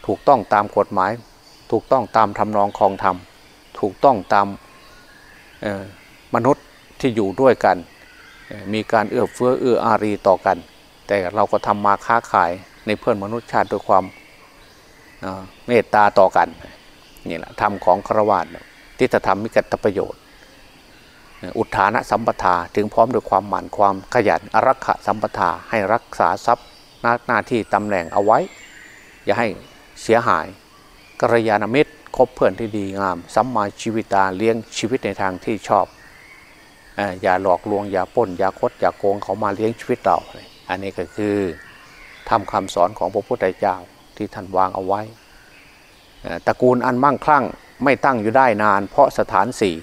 ถูกต้องตามกฎหมาย ถูกต้องตามทำนองคองธรรม ถูกต้องตามมนุษย์ที่อยู่ด้วยกัน มีการเอื้อเฟื้อเอื้ออารีต่อกัน แต่เราก็ทำมาค้าขายในเพื่อนมนุษยชาติด้วยความเมตตาต่อกันนี่แหละธรรมของครวญทิฏฐธรรมมิกัตประโยชน์ อุทานสัมปทาถึงพร้อมด้วยความหมั่นความขยันอรักขะสัมปทาให้รักษาทรัพย์หน้าหน้าที่ตำแหน่งเอาไว้ อย่าให้เสียหายกัลยาณมิตรคบเพื่อนที่ดีงามสัมมาชีวิตาเลี้ยงชีวิตในทางที่ชอบอย่าหลอกลวงอย่าป้นอย่าคดอย่าโกงเขามาเลี้ยงชีวิตเรา อันนี้ก็คือทำคำสอนของพระพุทธเจ้าที่ท่านวางเอาไว้ตระกูลอันมั่งคั่งไม่ตั้งอยู่ได้นาน เพราะสถานสี่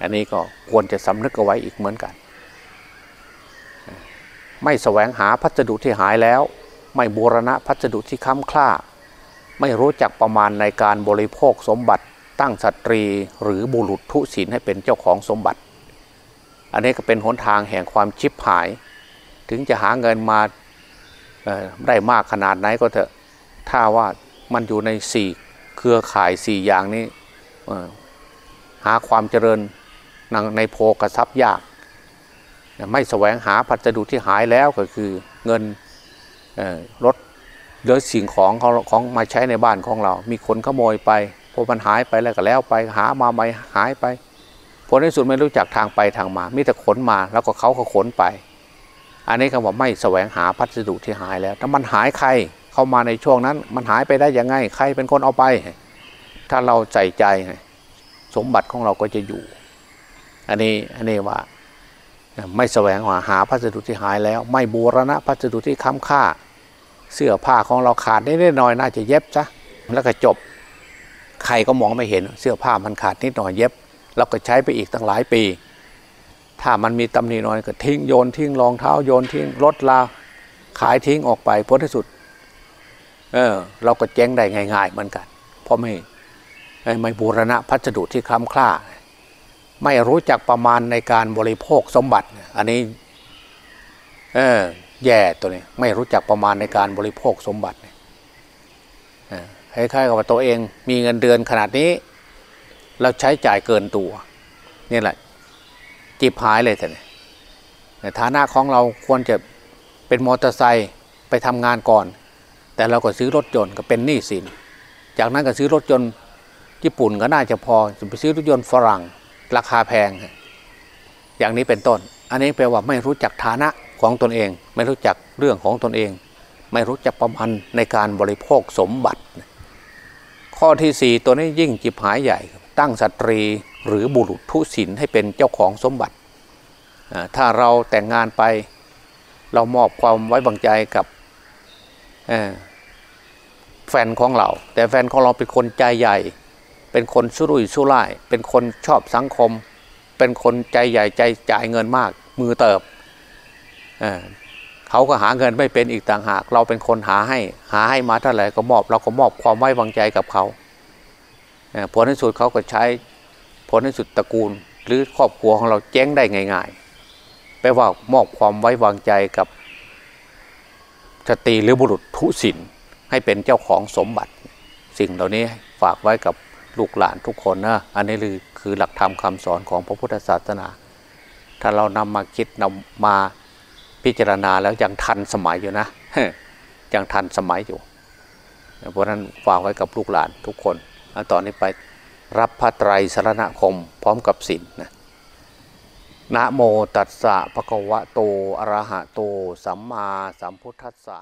อันนี้ก็ควรจะสำนึกเอาไว้อีกเหมือนกัน ไม่แสวงหาพัสดุที่หายแล้ว ไม่บูรณะพัสดุที่ค้ำคล้าไม่รู้จักประมาณในการบริโภคสมบัติตั้งสตรีหรือบุรุษทุศีลให้เป็นเจ้าของสมบัติ อันนี้ก็เป็นหนทางแห่งความชิบหาย ถึงจะหาเงินมาได้มากขนาดไหนก็เถอะ ถ้าว่ามันอยู่ในสี่เครือข่ายสี่อย่างนี้หาความเจริญ ในโพกระซับยาก ไม่แสวงหาพัสดุที่หายแล้วก็คือเงินรถหรือสิ่งของของของมาใช้ในบ้านของเรา มีคนขโมยไปพอมันหายไปแล้วก็แล้วไปหามาใหม่หายไปผลในสุดไม่รู้จักทางไปทางมา มีแต่ขนมาแล้วก็เขาก็ขนไป อันนี้คำว่าไม่แสวงหาพัสดุที่หายแล้วถ้ามันหายใครเข้ามาในช่วงนั้น มันหายไปได้ยังไงใครเป็นคนเอาไป ถ้าเราใส่ใจสมบัติของเราก็จะอยู่ อันนี้อันนี้ว่าไม่แสวงหาหาพัสดุที่หายแล้ว ไม่บูรณะพัสดุที่ค้ำค่า เสื้อผ้าของเราขาดนิดหน่อยน่าจะเย็บซะแล้วก็จบใครก็มองไม่เห็นเสื้อผ้ามันขาดนิดหน่อยเย็บเราก็ใช้ไปอีกตั้งหลายปี ถ้ามันมีตำหนิน้อยก็ทิ้งโยนทิ้งรองเท้าโยนทิ้งรถลาขายทิ้งออกไปพ้นที่สุดเออเราก็แจ้งได้ง่าย ๆ เหมือนกัน เพราะไม่ไม่บูรณะพัสดุที่ค้ำคล้า ไม่รู้จักประมาณในการบริโภคสมบัติ อันนี้เออแย่ตัวนี้ไม่รู้จักประมาณในการบริโภคสมบัติคล้ายๆกับตัวเองมีเงินเดือนขนาดนี้ เราใช้จ่ายเกินตัวนี่แหละจีบหายเลยแต่เนี่ยฐานะของเราควรจะเป็นมอเตอร์ไซค์ไปทำงานก่อน แต่เราก็ซื้อรถยนต์ก็เป็นหนี้สิน จากนั้นก็ซื้อรถยนต์ญี่ปุ่นก็น่าจะพอจะไปซื้อรถยนต์ฝรั่ง ราคาแพง อย่างนี้เป็นต้น อันนี้แปลว่าไม่รู้จักฐานะของตนเอง ไม่รู้จักเรื่องของตนเอง ไม่รู้จักประมาณในการบริโภคสมบัติ ข้อที่สี่ตัวนี้ยิ่งจิบหายใหญ่ ตั้งสตรีหรือบุรุษทุศินให้เป็นเจ้าของสมบัติ ถ้าเราแต่งงานไปเรามอบความไว้วางใจกับแฟนของเรา แต่แฟนของเราเป็นคนใจใหญ่ เป็นคนสุรุ่ยสุร่าย เป็นคนชอบสังคม เป็นคนใจใหญ่ใจจ่ายเงินมาก มือเติบเเขาก็หาเงินไม่เป็นอีกต่างหาก เราเป็นคนหาให้หาให้มาเท่าไหร่ก็มอบ เราก็มอบความไว้วางใจกับเขาผลในสุดเขาก็ใช้ผลในสุดตระกูล หรือครอบครัวของเราแจ้งได้ง่ายๆแปลว่ามอบความไว้วางใจกับสตรีหรือบุรุษทุศินให้เป็นเจ้าของสมบัติ สิ่งเหล่านี้ฝากไว้กับ ลูกหลานทุกคนนะอันนี้คือหลักธรรมคาสอนของพระพุทธศาสนา ถ้าเรานำมาคิดนำมาพิจารณาแล้วยังทันสมัยอยู่นะยังทันสมัยอยู่ เพราะนั้นฝากไว้กับลูกหลานทุกคนตอนนี้ไปรับพระไตรสรณคมพร้อมกับศีลนะนะโมตัสสะภะคะวะโตอะระหะโต สัมมาสัมพุทธัสสะ